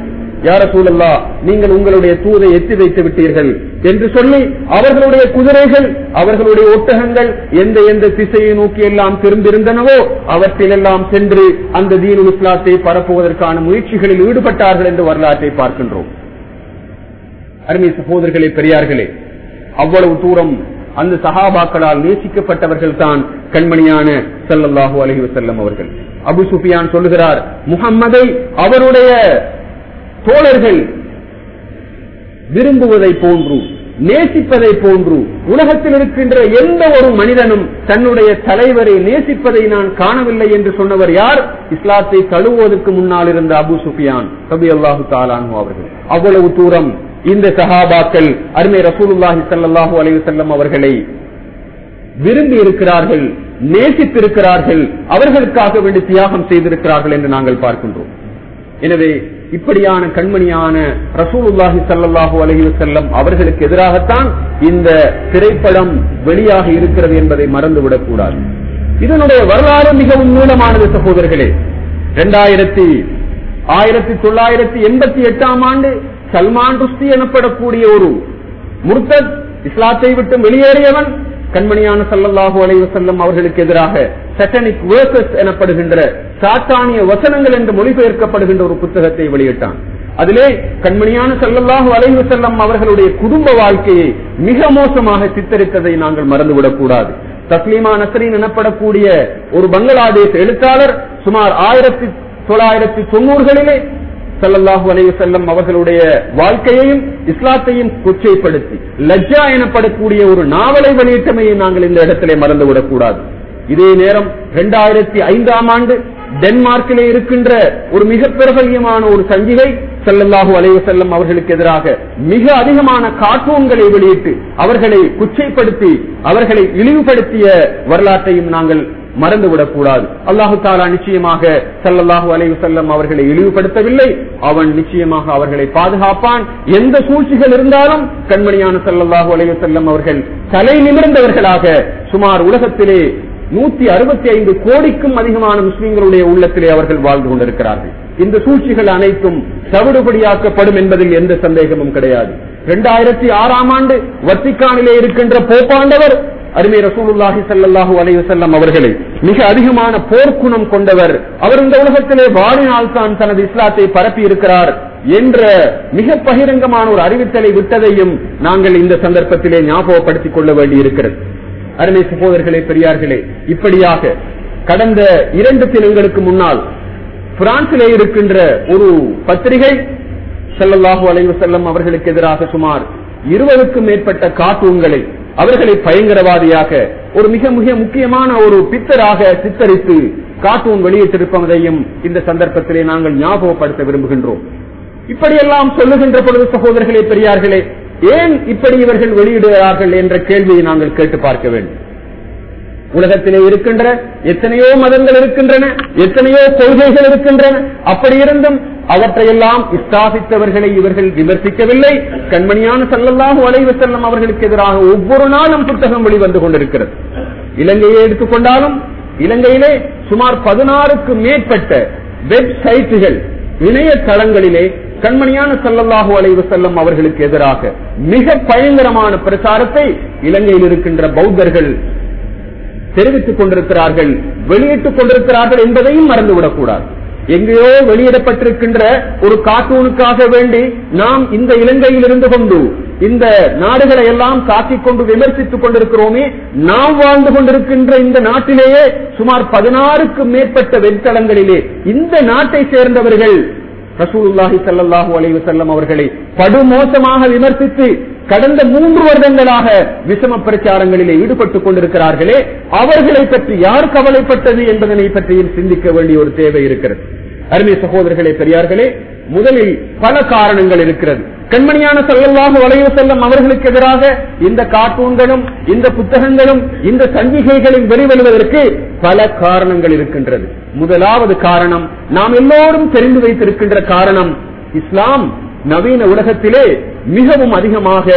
யார சூழல்லா நீங்கள் உங்களுடைய தூதை எத்தி வைத்து விட்டீர்கள் என்று சொல்லி அவர்களுடைய குதிரைகள் அவர்களுடைய ஒட்டகங்கள் எந்த எந்த திசையை நோக்கி எல்லாம் திரும்பியிருந்தனவோ அவற்றிலெல்லாம் சென்று அந்த தீனு இஸ்லாத்தை பரப்புவதற்கான முயற்சிகளில் ஈடுபட்டார்கள் என்று வரலாற்றை பார்க்கின்றோம். அருமை சகோதரர்களே பெரியார்களே அவ்வளவு தூரம் அந்த சகாபாக்களால் நேசிக்கப்பட்டவர்கள் தான் கண்மணியான செல்லல்லாஹு அலஹி வசல்லம் அவர்கள். அபு சுஃபியான் சொல்லுகிறார் முகம்மதை அவருடைய தோழர்கள் விரும்புவதை போன்று நேசிப்பதை போன்று உலகத்தில் இருக்கின்ற எந்த ஒரு மனிதனும் தன்னுடைய தலைவரை நேசிப்பதை நான் காணவில்லை என்று சொன்னவர் யார்? இஸ்லாத்தை தழுவுவதற்கு முன்னால் இருந்த அபு சுஃபியான் கபி அல்லாஹு தாலானு அவர்கள். அவ்வளவு தூரம் இந்த சஹாபாக்கள் அருமை ரசூலுல்லாஹி சல்லாஹூ அலைவு செல்லம் அவர்களை விரும்பி இருக்கிறார்கள் நேசித்திருக்கிறார்கள் அவர்களுக்காக வேண்டி தியாகம் செய்திருக்கிறார்கள் என்று நாங்கள் பார்க்கின்றோம். எனவே இப்படியான கண்மணியான ரசூலுல்லாஹி ஸல்லல்லாஹு அலஹி செல்லம் அவர்களுக்கு எதிராகத்தான் இந்த திரைப்படம் வெளியாக இருக்கிறது என்பதை மறந்துவிடக் கூடாது. இதனுடைய வரலாறு மிகவும் நீளமானது சகோதரர்களே. இரண்டாயிரத்தி ஆயிரத்தி தொள்ளாயிரத்தி எண்பத்தி எட்டாம் ஆண்டு சல்மான் ருஸ்தி எனப்படக்கூடிய ஒரு முர்த்தத் இஸ்லாத்தை விட்டு வெளியேறியவன் கண்மணியான சல்லல்லாஹு அலைஹி செல்லம் அவர்களுக்கு எதிராக சட்டனிக் வேர்சஸ் எனப்படுகின்ற சாத்தானிய வசனங்கள் என்று மொழிபெயர்க்கப்படுகின்ற ஒரு புத்தகத்தை வெளியிட்டான். அதிலே கண்மணியான செல்லல்லாஹு அலைவு செல்லம் அவர்களுடைய குடும்ப வாழ்க்கையை மிக மோசமாக சித்தரித்ததை நாங்கள் மறந்துவிடக் கூடாது தஸ்லீமா நசரின் எனப்படக்கூடிய ஒரு பங்களாதேஷ் எழுத்தாளர் சுமார் ஆயிரத்தி தொள்ளாயிரத்தி தொண்ணூறுகளிலே சல்லாஹு அலைஹி அவர்களுடைய வாழ்க்கையையும் இஸ்லாத்தையும் கொச்சைப்படுத்தி லஜ்ஜா எனப்படக்கூடிய ஒரு நாவலை வெளியிட்டமையை நாங்கள் இந்த இடத்திலே மறந்துவிடக் கூடாது. இதே நேரம் இரண்டாயிரத்தி ஐந்தாம் ஆண்டு டென்மார்க்கிலே இருக்கின்ற ஒரு மிக பிரபல்யமான ஒரு சஞ்சிகை செல்லல்லாஹு அலைவசல்லம் அவர்களுக்கு எதிராக மிக அதிகமான கார்ட்டூன்களை வெளியிட்டு அவர்களை குச்சைப்படுத்தி அவர்களை இழிவுபடுத்திய வரலாற்றையும் நாங்கள் மறந்துவிடக் கூடாது அல்லாஹு தாலா நிச்சயமாக சல்லல்லாஹு அலைவு செல்லம் அவர்களை இழிவுபடுத்தவில்லை. அவன் நிச்சயமாக அவர்களை பாதுகாப்பான். எந்த சூழ்ச்சிகள் இருந்தாலும் கண்மணியான சல்லல்லாஹு அலைவு செல்லம் அவர்கள் தலை நிமிர்ந்தவர்களாக சுமார் உலகத்திலே நூத்தி அறுபத்தி ஐந்து கோடிக்கும் அதிகமான முஸ்லிம்களுடைய உள்ளத்திலே அவர்கள் வாழ்ந்து கொண்டிருக்கிறார்கள். இந்த சூழ்ச்சிகள் அனைத்தும் தவிடுபடியாக்கப்படும் என்பதில் எந்த சந்தேகமும் கிடையாது. இரண்டாயிரத்தி ஆறாம் ஆண்டு வத்திக்கானிலே இருக்கின்ற போப்பாண்டவர் அருமை ரசூலுல்லாஹி சல்லாஹூ அலையுசல்லம் அவர்களை மிக அதிகமான போர்க்குணம் கொண்டவர். அவர் இந்த உலகத்திலே வாழினால்தான் தனது இஸ்லாத்தை பரப்பி இருக்கிறார் என்ற மிக பகிரங்கமான ஒரு அறிவித்தலை விட்டதையும் நாங்கள் இந்த சந்தர்ப்பத்திலே ஞாபகப்படுத்திக் கொள்ள வேண்டியிருக்கிறது. அருமை சகோதரர்களே பெரியார்களே இப்படியாக கடந்த இரண்டு தினங்களுக்கு முன்னால் பிரான்சிலே இருக்கின்ற ஒரு பத்திரிகை செல்லல்லாஹு அலையுசல்லம் அவர்களுக்கு எதிராக சுமார் இருபதுக்கும் மேற்பட்ட கார்ட்டூன்களை அவர்களை பயங்கரவாதியாக ஒரு மிக மிக முக்கியமான ஒரு பித்தராக சித்தரித்து கார்ட்டூன் வெளியிட்டிருப்பதையும் இந்த சந்தர்ப்பத்திலே நாங்கள் ஞாபகப்படுத்த விரும்புகின்றோம். இப்படியெல்லாம் சொல்லுகின்ற பொழுது சகோதரர்களே பெரியார்களே ஏன் இப்படி இவர்கள் வெளியிடுகிறார்கள் என்ற கேள்வியை நாங்கள் கேட்டு பார்க்க வேண்டும்? உலகத்திலே இருக்கின்ற எத்தனையோ மதங்கள் இருக்கின்றன எத்தனையோ கொள்கைகள் இருக்கின்றன. அப்படி இருந்தும் அவற்றையெல்லாம் ஸ்தாபித்தவர்களை இவர்கள் விமர்சிக்கவில்லை. கண்மணியான சல்லல்லாஹு அலைவு செல்லம் அவர்களுக்கு எதிராக ஒவ்வொரு நாளும் புத்தகம் வெளிவந்து கொண்டிருக்கிறது. இலங்கையை எடுத்துக்கொண்டாலும் இலங்கையிலே சுமார் பதினாறுக்கு மேற்பட்ட வெப்சைட்டுகள் இணையதளங்களிலே கண்மணியான சல்லல்லாஹு அலைவு செல்லம் அவர்களுக்கு எதிராக மிக பயங்கரமான பிரச்சாரத்தை இலங்கையில் இருக்கின்ற பௌத்தர்கள் தெரிவித்துக் கொண்டிருக்கிறார்கள் வெளியிட்டுக் கொண்டிருக்கிறார்கள் என்பதையும் மறந்துவிடக் கூடாது. எங்கேயோ வெளியிடப்பட்டிருக்கின்ற ஒரு கார்ட்டூனுக்காக வேண்டி நாம் இந்த இலங்கையில் இருந்து கொண்டு இந்த நாடுகளை எல்லாம் காட்டிக் கொண்டு விமர்சித்துக் கொண்டிருக்கிறோமே நாம் வாழ்ந்து கொண்டிருக்கின்ற இந்த நாட்டிலேயே சுமார் பதினாறுக்கு மேற்பட்ட வெண்கலங்களிலே இந்த நாட்டை சேர்ந்தவர்கள் ரசூலுல்லாஹி சல்லாஹூ அலைஹி வஸல்லம் அவர்களை படுமோசமாக விமர்சித்து கடந்த மூன்று வருடங்களாக விஷம பிரச்சாரங்களிலே ஈடுபட்டுக் கொண்டிருக்கிறார்களே அவர்களை பற்றி யார் கவலைப்பட்டது என்பதனை பற்றியும் சிந்திக்க வேண்டிய ஒரு தேவை இருக்கிறது. அருமை சகோதரர்களே பெரியார்களே முதலில் பல காரணங்கள் இருக்கிறது. கண்மணியான செல்லல்லாக வளைவு செல்லும் அவர்களுக்கு எதிராக இந்த கார்ட்டூன்களும் இந்த புத்தகங்களும் இந்த சஞ்சிகைகளும் வெளிவருவதற்கு பல காரணங்கள் இருக்கின்றது. முதலாவது காரணம் நாம் எல்லோரும் தெரிந்து வைத்திருக்கின்ற காரணம் இஸ்லாம் நவீன உலகத்திலே மிகவும் அதிகமாக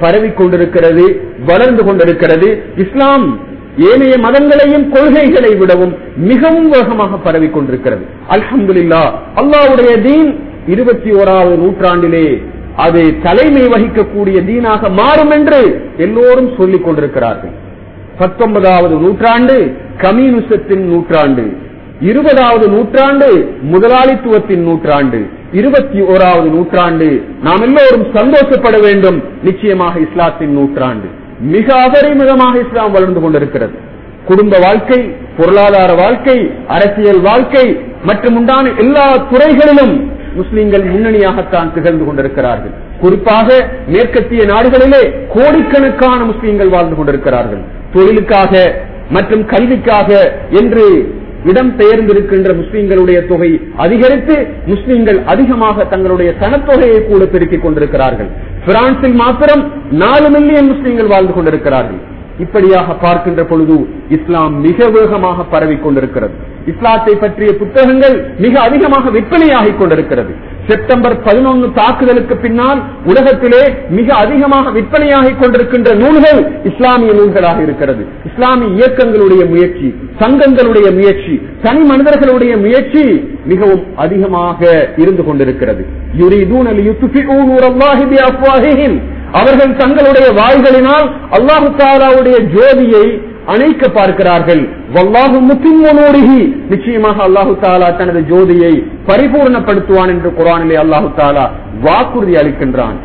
பரவி கொண்டிருக்கிறது வளர்ந்து கொண்டிருக்கிறது. இஸ்லாம் ஏனைய மதங்களையும் கொள்கைகளை விடவும் மிகவும் வேகமாக பரவி கொண்டிருக்கிறது. அல்ஹம்துலில்லா அல்லாவுடைய தீன் இருபத்தி ஓராவது நூற்றாண்டிலே அது தலைமை வகிக்கக்கூடிய தீனாக மாறும் என்று எல்லோரும் சொல்லிக் கொண்டிருக்கிறார்கள். பத்தொன்பதாவது நூற்றாண்டு கம்யூனிசத்தின் நூற்றாண்டு. இருபதாவது நூற்றாண்டு முதலாளித்துவத்தின் நூற்றாண்டு. இருபத்தி ஓராவது நூற்றாண்டு நாம் எல்லோரும் சந்தோஷப்பட வேண்டும் நிச்சயமாக இஸ்லாத்தின் நூற்றாண்டு. மிக அபரிமிதமாக இஸ்லாம் வளர்ந்து கொண்டிருக்கிறது. குடும்ப வாழ்க்கை பொருளாதார வாழ்க்கை அரசியல் வாழ்க்கை மற்றும் உண்டான எல்லா துறைகளிலும் முஸ்லிம்கள் முன்னணியாகத்தான் திகழ்ந்து கொண்டிருக்கிறார்கள். குறிப்பாக மேற்கத்திய நாடுகளிலே கோடிக்கணக்கான முஸ்லிம்கள் வாழ்ந்து கொண்டிருக்கிறார்கள். தொழிலுக்காக மற்றும் கல்விக்காக என்று இடம் பெயர்ந்திருக்கின்ற முஸ்லிம்களுடைய தொகை அதிகரித்து முஸ்லிம்கள் அதிகமாக தங்களுடைய சனத்தொகையை கூட பெருக்கிக் கொண்டிருக்கிறார்கள். பிரான்சில் மாத்திரம் நாலு மில்லியன் முஸ்லிம்கள் வாழ்ந்து கொண்டிருக்கிறார்கள். இப்படியாக பார்க்கின்ற பொழுது இஸ்லாம் மிக வேகமாக பரவி கொண்டிருக்கிறது. இஸ்லாத்தை பற்றிய புத்தகங்கள் மிக அதிகமாக விற்பனையாகிக் கொண்டிருக்கிறது. செப்டம்பர் பதினொன்று தாக்குதலுக்கு பின்னால் உலகத்திலே மிக அதிகமாக விற்பனையாகிக் கொண்டிருக்கின்ற நூல்கள் இஸ்லாமிய நூல்களாக இருக்கிறது. இஸ்லாமிய இயக்கங்களுடைய முயற்சி சங்கங்களுடைய முயற்சி தனி மனிதர்களுடைய முயற்சி மிகவும் அதிகமாக இருந்து கொண்டிருக்கிறது. அவர்கள் தங்களுடைய வாய்களினால் அல்லாஹு தாலாவுடைய ஜோதியை அணைக்க பார்க்கிறார்கள். வல்லாஹு முத்திமுனூரிஹி நிச்சயமாக அல்லாஹு தாலா தனது ஜோதியை பரிபூர்ணப்படுத்துவான் என்று குரானிலே அல்லாஹு தாலா வாக்குறுதி அளிக்கின்றான்.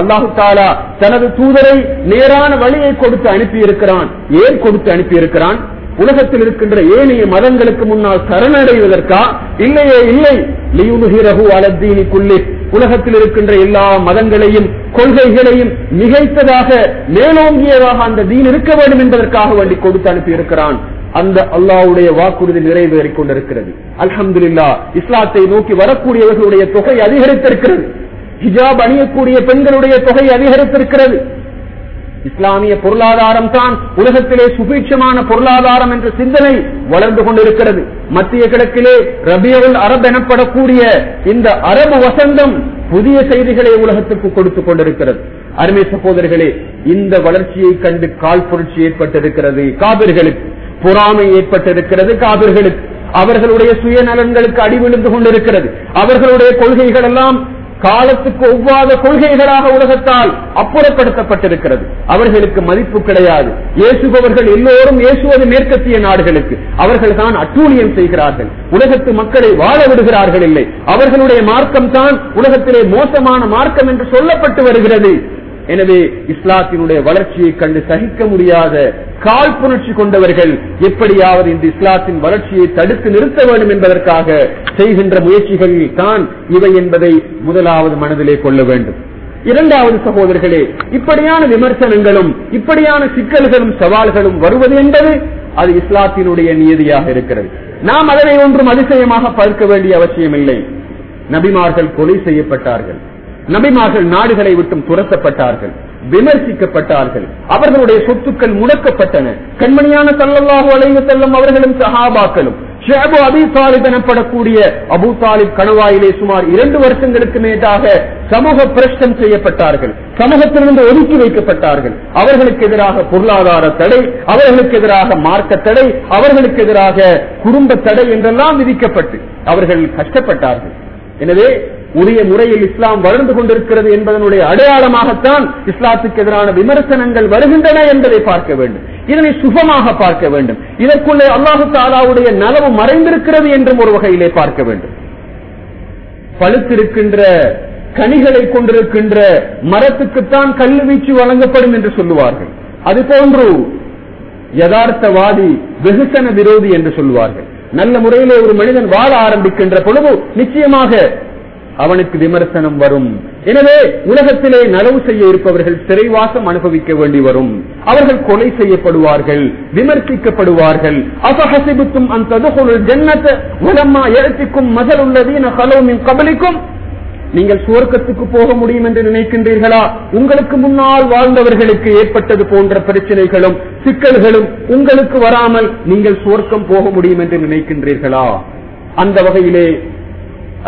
அல்லாஹு தாலா தனது தூதரை நேரான வழியை கொடுத்து அனுப்பி இருக்கிறான் ஏன் கொடுத்து அனுப்பி இருக்கிறான் உலகத்தில் இருக்கின்ற ஏனைய மதங்களுக்கு முன்னால் சரணடைவதற்கா? இல்லையே இல்லை. லியுலுஹிரஹு அலத்தீனி குல்லி உலகத்தில் இருக்கின்ற எல்லா மதங்களையும் கொள்கைகளையும் மிகைத்ததாக மேலோங்கியதாக அந்த தீன் இருக்க வேண்டும் என்பதற்காக வேண்டி கொடுத்து அனுப்பி இருக்கிறான் அந்த அல்லாவுடைய வாக்குறுதி நிறைவேறிக் கொண்டிருக்கிறது. அல்ஹம்துலில்லா இஸ்லாத்தை நோக்கி வரக்கூடியவர்களுடைய தொகை அதிகரித்திருக்கிறது. ஹிஜாப் அணியக்கூடிய பெண்களுடைய தொகை அதிகரித்திருக்கிறது. இஸ்லாமிய பொருளாதாரம் தான் உலகத்திலே சுபீட்சமான பொருளாதாரம் என்ற சிந்தனை வளர்ந்து கொண்டிருக்கிறது. மத்திய கிழக்கிலே ரபியவுல் அரப் எனப்படக்கூடிய இந்த அரபு வசந்தம் புதிய செய்திகளை உலகத்துக்கு கொடுத்துக் கொண்டிருக்கிறது. அருமை சகோதரர்களே இந்த வளர்ச்சியை கண்டு கால் புரட்சி ஏற்பட்டிருக்கிறது காபிர்களுக்கு. பொறாமை ஏற்பட்டிருக்கிறது காபிர்களுக்கு. அவர்களுடைய சுயநலன்களுக்கு அடிவிழுந்து கொண்டிருக்கிறது. அவர்களுடைய கொள்கைகள் எல்லாம் காலத்துக்கு ஒவ்வாத கொள்கைகளாக உலகத்தால் அப்புறப்படுத்தப்பட்டிருக்கிறது. அவர்களுக்கு மதிப்பு கிடையாது. இயேசுபவர்கள் எல்லோரும் இயேசுவது மேற்கத்திய நாடுகளுக்கு. அவர்கள் தான் அட்டூழியம் செய்கிறார்கள். உலகத்து மக்களை வாழ விடுகிறார்கள் இல்லை. அவர்களுடைய மார்க்கம் தான் உலகத்திலே மோசமான மார்க்கம் என்று சொல்லப்பட்டு வருகிறது. எனவே இஸ்லாத்தினுடைய வளர்ச்சியை கண்டு சகிக்க முடியாத காழ்ப்புணர்ச்சி கொண்டவர்கள் எப்படியாவது இந்த இஸ்லாத்தின் வளர்ச்சியை தடுத்து நிறுத்த வேண்டும் என்பதற்காக செய்கின்ற முயற்சிகளில் தான் இவை என்பதை முதலாவது மனதிலே கொள்ள வேண்டும். இரண்டாவது சகோதரர்களே இப்படியான விமர்சனங்களும் இப்படியான சிக்கல்களும் சவால்களும் வருவது என்பது அது இஸ்லாத்தினுடைய நியதியாக இருக்கிறது. நாம் அதனை ஒன்றும் அதிசயமாக பார்க்க வேண்டிய அவசியமில்லை. நபிமார்கள் கொலை செய்யப்பட்டார்கள். நபிமார்கள் நாடுகளை விட்டும் துரத்தப்பட்டார்கள் விமர்சிக்கப்பட்டார்கள். அவர்களுடைய சொத்துக்கள் முடக்கப்பட்டன. கண்மணியான சல்லல்லாஹு அலைஹி செல்லும் அவர்களும் சஹாபாக்களும். ஷேபு அபி தாலிப் எனப்படக்கூடிய அபு தாலிப் கணவாயிலே சுமார் இரண்டு வருஷங்களுக்கு மேலாக சமூக பிரஷ்டம் செய்யப்பட்டார்கள். சமூகத்திலிருந்து ஒதுக்கி வைக்கப்பட்டார்கள். அவர்களுக்கு எதிராக பொருளாதார தடை அவர்களுக்கு எதிராக மார்க்க தடை அவர்களுக்கு எதிராக குடும்ப தடை என்றெல்லாம் விதிக்கப்பட்டு அவர்கள் கஷ்டப்பட்டார்கள். எனவே உரிய முறையில் இஸ்லாம் வளர்ந்து கொண்டிருக்கிறது என்பதனுடைய அடையாளமாகத்தான் இஸ்லாத்துக்கு எதிரான விமர்சனங்கள் வருகின்றன என்பதை பார்க்க வேண்டும். இதனை சுகமாக பார்க்க வேண்டும். இதற்குள்ளே அல்லாஹு தாலாவுடைய நலவு மறைந்திருக்கிறது என்றும் ஒரு வகையிலே பார்க்க வேண்டும். பழுத்திருக்கின்ற கனிகளை கொண்டிருக்கின்ற மரத்துக்குத்தான் கல்வீச்சு வழங்கப்படும் என்று சொல்லுவார்கள். அது போன்று யதார்த்தவாதி வெகுசன விரோதி என்று சொல்லுவார்கள். நல்ல முறையிலே ஒரு மனிதன் வாழ ஆரம்பிக்கின்ற பொழுது நிச்சயமாக அவனுக்கு விமர்சனம் வரும். எனவே உலகத்திலே நலவு செய்ய இருப்பவர்கள் சிறைவாசம் அனுபவிக்க வேண்டி வரும். அவர்கள் கொலை செய்யப்படுவார்கள் விமர்சிக்கப்படுவார்கள். அசஹசிபுத்தும் அந்த ஜன்னத்தை உலம்மா எழுத்திக்கும் மகள் உள்ளதீன கபலிக்கும். நீங்கள் சுவர்க்கத்துக்கு போக முடியும் என்று நினைக்கின்றீர்களா? உங்களுக்கு முன்னால் வாழ்ந்தவர்களுக்கு ஏற்பட்டது போன்ற பிரச்சனைகளும் சிக்கல்களும் உங்களுக்கு வராமல் நீங்கள் சுவர்க்கம் போக முடியும் என்று நினைக்கின்றீர்களா? அந்த வகையிலே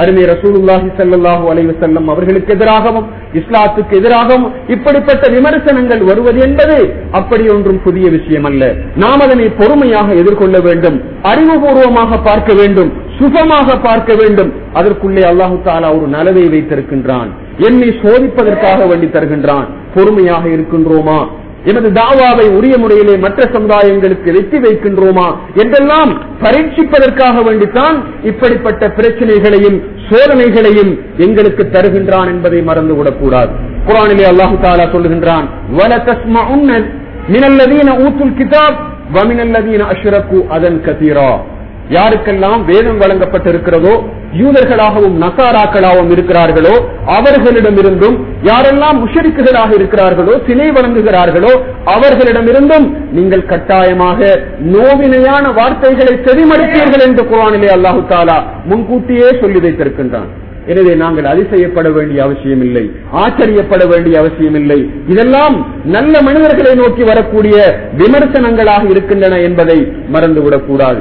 அருமை ரசூலுல்லாஹி ஸல்லல்லாஹு அலைஹி அவர்களுக்கு எதிராகவும் இஸ்லாத்துக்கு எதிராகவும் இப்படிப்பட்ட விமர்சனங்கள் வருவது என்பது அப்படி ஒன்றும் புதிய விஷயம் அல்ல. நாம் அதனை பொறுமையாக எதிர்கொள்ள வேண்டும் அறிவுபூர்வமாக பார்க்க வேண்டும் சுகமாக பார்க்க வேண்டும். அதற்குள்ளே அல்லாஹு தாலா ஒரு நலவை வைத்திருக்கின்றான். என்னை சோதிப்பதற்காக வேண்டி தருகின்றான். பொறுமையாக இருக்கின்றோமா? எனது தாவாவை உரிய முறையிலே மற்ற சமுதாயங்களுக்கு வெற்றி வைக்கின்றோமா என்றெல்லாம் பரீட்சிப்பதற்காக வேண்டித்தான் இப்படிப்பட்ட பிரச்சனைகளையும் சோதனைகளையும் எங்களுக்கு தருகின்றான் என்பதை மறந்துவிடக் கூடாது குரானிலே அல்லாஹு தாலா சொல்லுகின்றான் மினல்லதீன ஊத்துல் கிதாப் வமினல்லதீன அஷ்ரக்கு அதன் கதீரா யாருக்கெல்லாம் வேதம் வழங்கப்பட்டிருக்கிறதோ யூதர்களாகவும் நசாராக்களாகவும் இருக்கிறார்களோ அவர்களிடமிருந்தும் யாரெல்லாம் முஷரிக்குகளாக இருக்கிறார்களோ சிலை வழங்குகிறார்களோ அவர்களிடமிருந்தும் நீங்கள் கட்டாயமாக நோவினையான வார்த்தைகளை செவிமடுத்தீர்கள் என்று குரானிலே அல்லாஹு தாலா முன்கூட்டியே சொல்லி வைத்திருக்கின்றான். எனவே நாங்கள் அதிசயப்பட வேண்டிய அவசியம் இல்லை ஆச்சரியப்பட வேண்டிய அவசியம் இல்லை இதெல்லாம் நல்ல மனிதர்களை நோக்கி வரக்கூடிய விமர்சனங்களாக இருக்கின்றன என்பதை மறந்துவிடக் கூடாது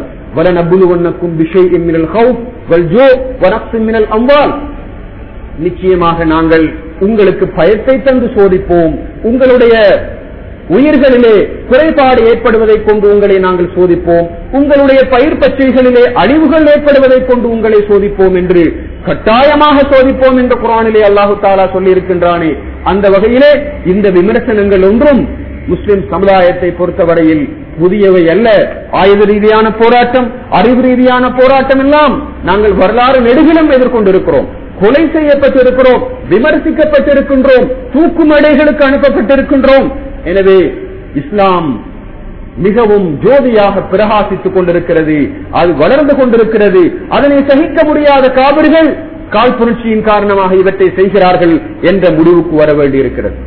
நிச்சயமாக நாங்கள் உங்களுக்கு பயத்தை தந்து சோதிப்போம். உங்களுடைய உயிர்களிலே குறைபாடு ஏற்படுவதைக் கொண்டு உங்களை நாங்கள் சோதிப்போம். உங்களுடைய பயிர் பச்சைகளிலே அழிவுகள் ஏற்படுவதைக் கொண்டு உங்களை சோதிப்போம் என்று கட்டாயமாக சோதிப்போம் என்று குரானிலே அல்லாஹு தாலா சொல்லியிருக்கின்றானே. அந்த வகையிலே இந்த விமர்சனங்கள் ஒன்றும் முஸ்லிம் சமுதாயத்தை பொறுத்தவரையில் புதியவை அல்ல. ஆயுத ரீதியான போராட்டம் அறிவு ரீதியான போராட்டம் எல்லாம் நாங்கள் வரலாறு நெடுகிலும் எதிர்கொண்டிருக்கிறோம். கொலை செய்யப்பட்டிருக்கிறோம் விமர்சிக்கப்பட்டிருக்கின்றோம் தூக்கு மேடைகளுக்கு அனுப்பப்பட்டிருக்கின்றோம். எனவே இஸ்லாம் மிகவும் ஜோதியாக பிரகாசித்துக் கொண்டிருக்கிறது அது வளர்ந்து கொண்டிருக்கிறது. அதனை சகிக்க முடியாத காவிர்கள் காழ்ப்புணர்ச்சியின் காரணமாக இவற்றை செய்கிறார்கள் என்ற முடிவுக்கு வர வேண்டியிருக்கிறது.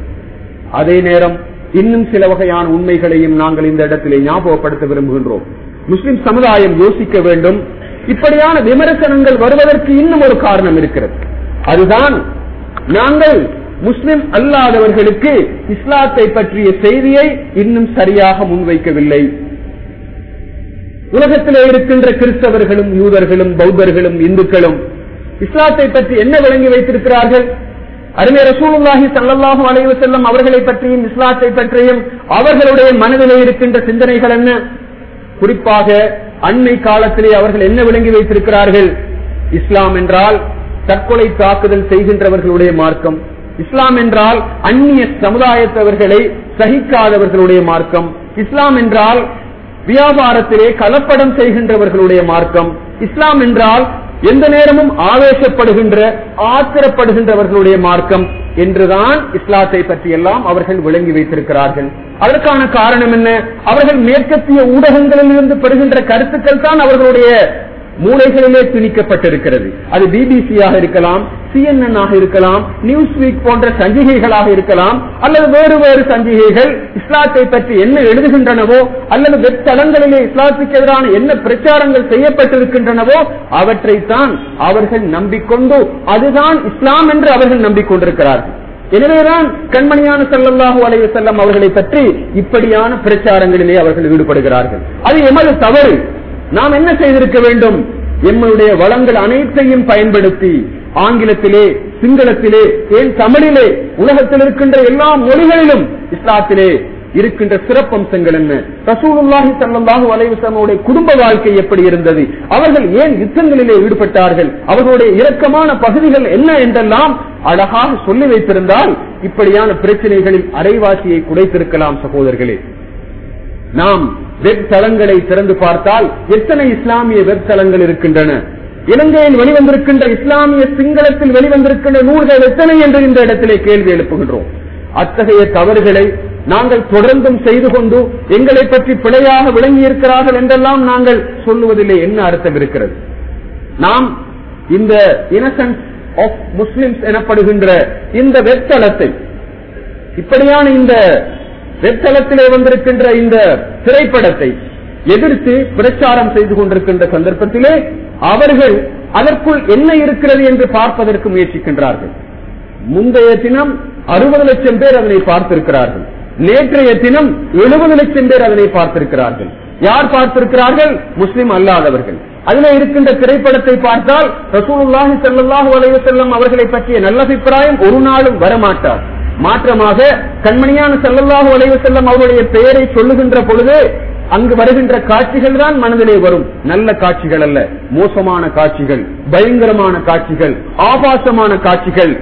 அதே நேரம் இன்னும் சில வகையான உண்மைகளையும் நாங்கள் இந்த இடத்திலே ஞாபகப்படுத்த விரும்புகின்றோம். முஸ்லிம் சமுதாயம் யோசிக்க வேண்டும். இப்படியான விமர்சனங்கள் வருவதற்கு இன்னும் ஒரு காரணம் இருக்கிறது. அதுதான் நாங்கள் முஸ்லிம் அல்லாதவர்களுக்கு இஸ்லாத்தை பற்றிய செய்தியை இன்னும் சரியாக முன்வைக்கவில்லை. உலகத்திலே இருக்கின்ற கிறிஸ்தவர்களும் யூதர்களும் பௌத்தர்களும் இந்துக்களும் இஸ்லாத்தை பற்றி என்ன விளங்கி வைத்திருக்கிறார்கள்? அருமை ரசூலுல்லாஹி சல்லாஹூ அலைவு செல்லும் அவர்களை பற்றியும் இஸ்லாத்தை பற்றியும் அவர்களுடைய மனதிலே இருக்கின்ற சிந்தனைகள் என்ன? குறிப்பாக அண்மை காலத்திலே அவர்கள் என்ன விளங்கி வைத்திருக்கிறார்கள்? இஸ்லாம் என்றால் தற்கொலை தாக்குதல் செய்கின்றவர்களுடைய மார்க்கம். இஸ்லாம் என்றால் அந்நிய சமுதாயத்தவர்களை சகிக்காதவர்களுடைய மார்க்கம். இஸ்லாம் என்றால் வியாபாரத்திலே கலப்படம் செய்கின்றவர்களுடைய மார்க்கம். இஸ்லாம் என்றால் எந்த நேரமும் ஆவேசப்படுகின்ற ஆத்திரப்படுகின்றவர்களுடைய மார்க்கம் என்றுதான் இஸ்லாத்தை பற்றியெல்லாம் அவர்கள் விளங்கி வைத்திருக்கிறார்கள். அதற்கான காரணம் என்ன? அவர்கள் மேற்கத்திய ஊடகங்களில் இருந்து பெறுகின்ற கருத்துக்கள் தான் அவர்களுடைய மூளைகளிலே திணிக்கப்பட்டிருக்கிறது. அது பிபிசியாக இருக்கலாம் சிஎன்என் ஆக இருக்கலாம் நியூஸ் வீக் போன்ற சஞ்சிகைகளாக இருக்கலாம் அல்லது வேறு வேறு சஞ்சிகைகள் இஸ்லாத்தை பற்றி என்ன எழுதுகின்றனவோ அல்லது வெப்தளங்களிலே இஸ்லாத்துக்கு எதிரான என்ன பிரச்சாரங்கள் செய்யப்பட்டிருக்கின்றனவோ அவற்றைத்தான் அவர்கள் நம்பிக்கொண்டு அதுதான் இஸ்லாம் என்று அவர்கள் நம்பிக்கொண்டிருக்கிறார்கள். எனவேதான் கண்மணியான செல்லல்லாஹு அலைய செல்லம் அவர்களை பற்றி இப்படியான பிரச்சாரங்களிலே அவர்கள் ஈடுபடுகிறார்கள். அது எமது தவறு. நாம் என்ன செய்திருக்க வேண்டும்? எம்முடைய வளங்கள் அனைத்தையும் பயன்படுத்தி ஆங்கிலத்திலே சிங்களத்திலே ஏன் தமிழிலே உலகத்தில் இருக்கின்ற எல்லா மொழிகளிலும் இஸ்லாத்திலே இருக்கின்ற சிறப்பம்சங்கள் என்ன? ரசூலுல்லாஹி சல்லாஹு அலைஹி குடும்ப வாழ்க்கை எப்படி இருந்தது? அவர்கள் ஏன் யுத்தங்களிலே ஈடுபட்டார்கள்? அவர்களுடைய இரக்கமான பகுதிகள் என்ன என்றெல்லாம் அழகாக சொல்லி வைத்திருந்தால் இப்படியான பிரச்சனைகளில் அரைவாசியை குறைத்திருக்கலாம் சகோதரர்களே. நாம் வெப் தளங்களை திறந்து பார்த்தால் எத்தனை இஸ்லாமிய வெப் தளங்கள் இருக்கின்றன? இலங்கையில் வெளிவந்திருக்கின்ற இஸ்லாமிய சிங்களத்தில் வெளிவந்திருக்கின்ற நூல்கள் எத்தனை என்று இந்த இடத்திலே கேள்வி எழுப்புகின்றோம். அத்தகைய தவறுகளை நாங்கள் தொடர்ந்தும் செய்து கொண்டு எங்களை பற்றி பிழையாக விளங்கி இருக்கிறார்கள் என்றெல்லாம் நாங்கள் சொல்லுவதிலே என்ன அர்த்தம் இருக்கிறது? நாம் இந்த இன்னசென்ஸ் ஆஃப் முஸ்லிம்ஸ் எனப்படுகின்ற இந்த வெப்தளத்தை இப்படியான இந்த வெப்தளத்திலே வந்திருக்கின்ற இந்த திரைப்படத்தை எதிர்த்து பிரச்சாரம் செய்து கொண்டிருக்கின்ற சந்தர்ப்பத்திலே அவர்கள் அதற்குள் என்ன இருக்கிறது என்று பார்ப்பதற்கு முயற்சிக்கின்றார்கள். முந்தைய தினம் அறுபது லட்சம் பேர் அதனை பார்த்திருக்கிறார்கள். நேற்றைய தினம் எழுபது லட்சம் பேர் அதனை பார்த்திருக்கிறார்கள். யார் பார்த்திருக்கிறார்கள்? முஸ்லிம் அல்லாதவர்கள். அதில் இருக்கின்ற திரைப்படத்தை பார்த்தால் ரசூலுல்லாஹி செல்லாஹு அலைஹி வஸல்லம் அவர்களை பற்றிய நல்ல அபிப்பிராயம் ஒரு நாளும் வரமாட்டார் மாற்றமாக கண்மணியான ஸல்லல்லாஹு உழைவு செல்லும் அவருடைய பெயரை சொல்லுகின்ற பொழுது அங்கு வருகின்ற காட்சிகள் தான் மனதிலே வரும். நல்ல காட்சிகள் அல்ல மோசமான காட்சிகள் பயங்கரமான காட்சிகள் ஆபாசமான காட்சிகள்.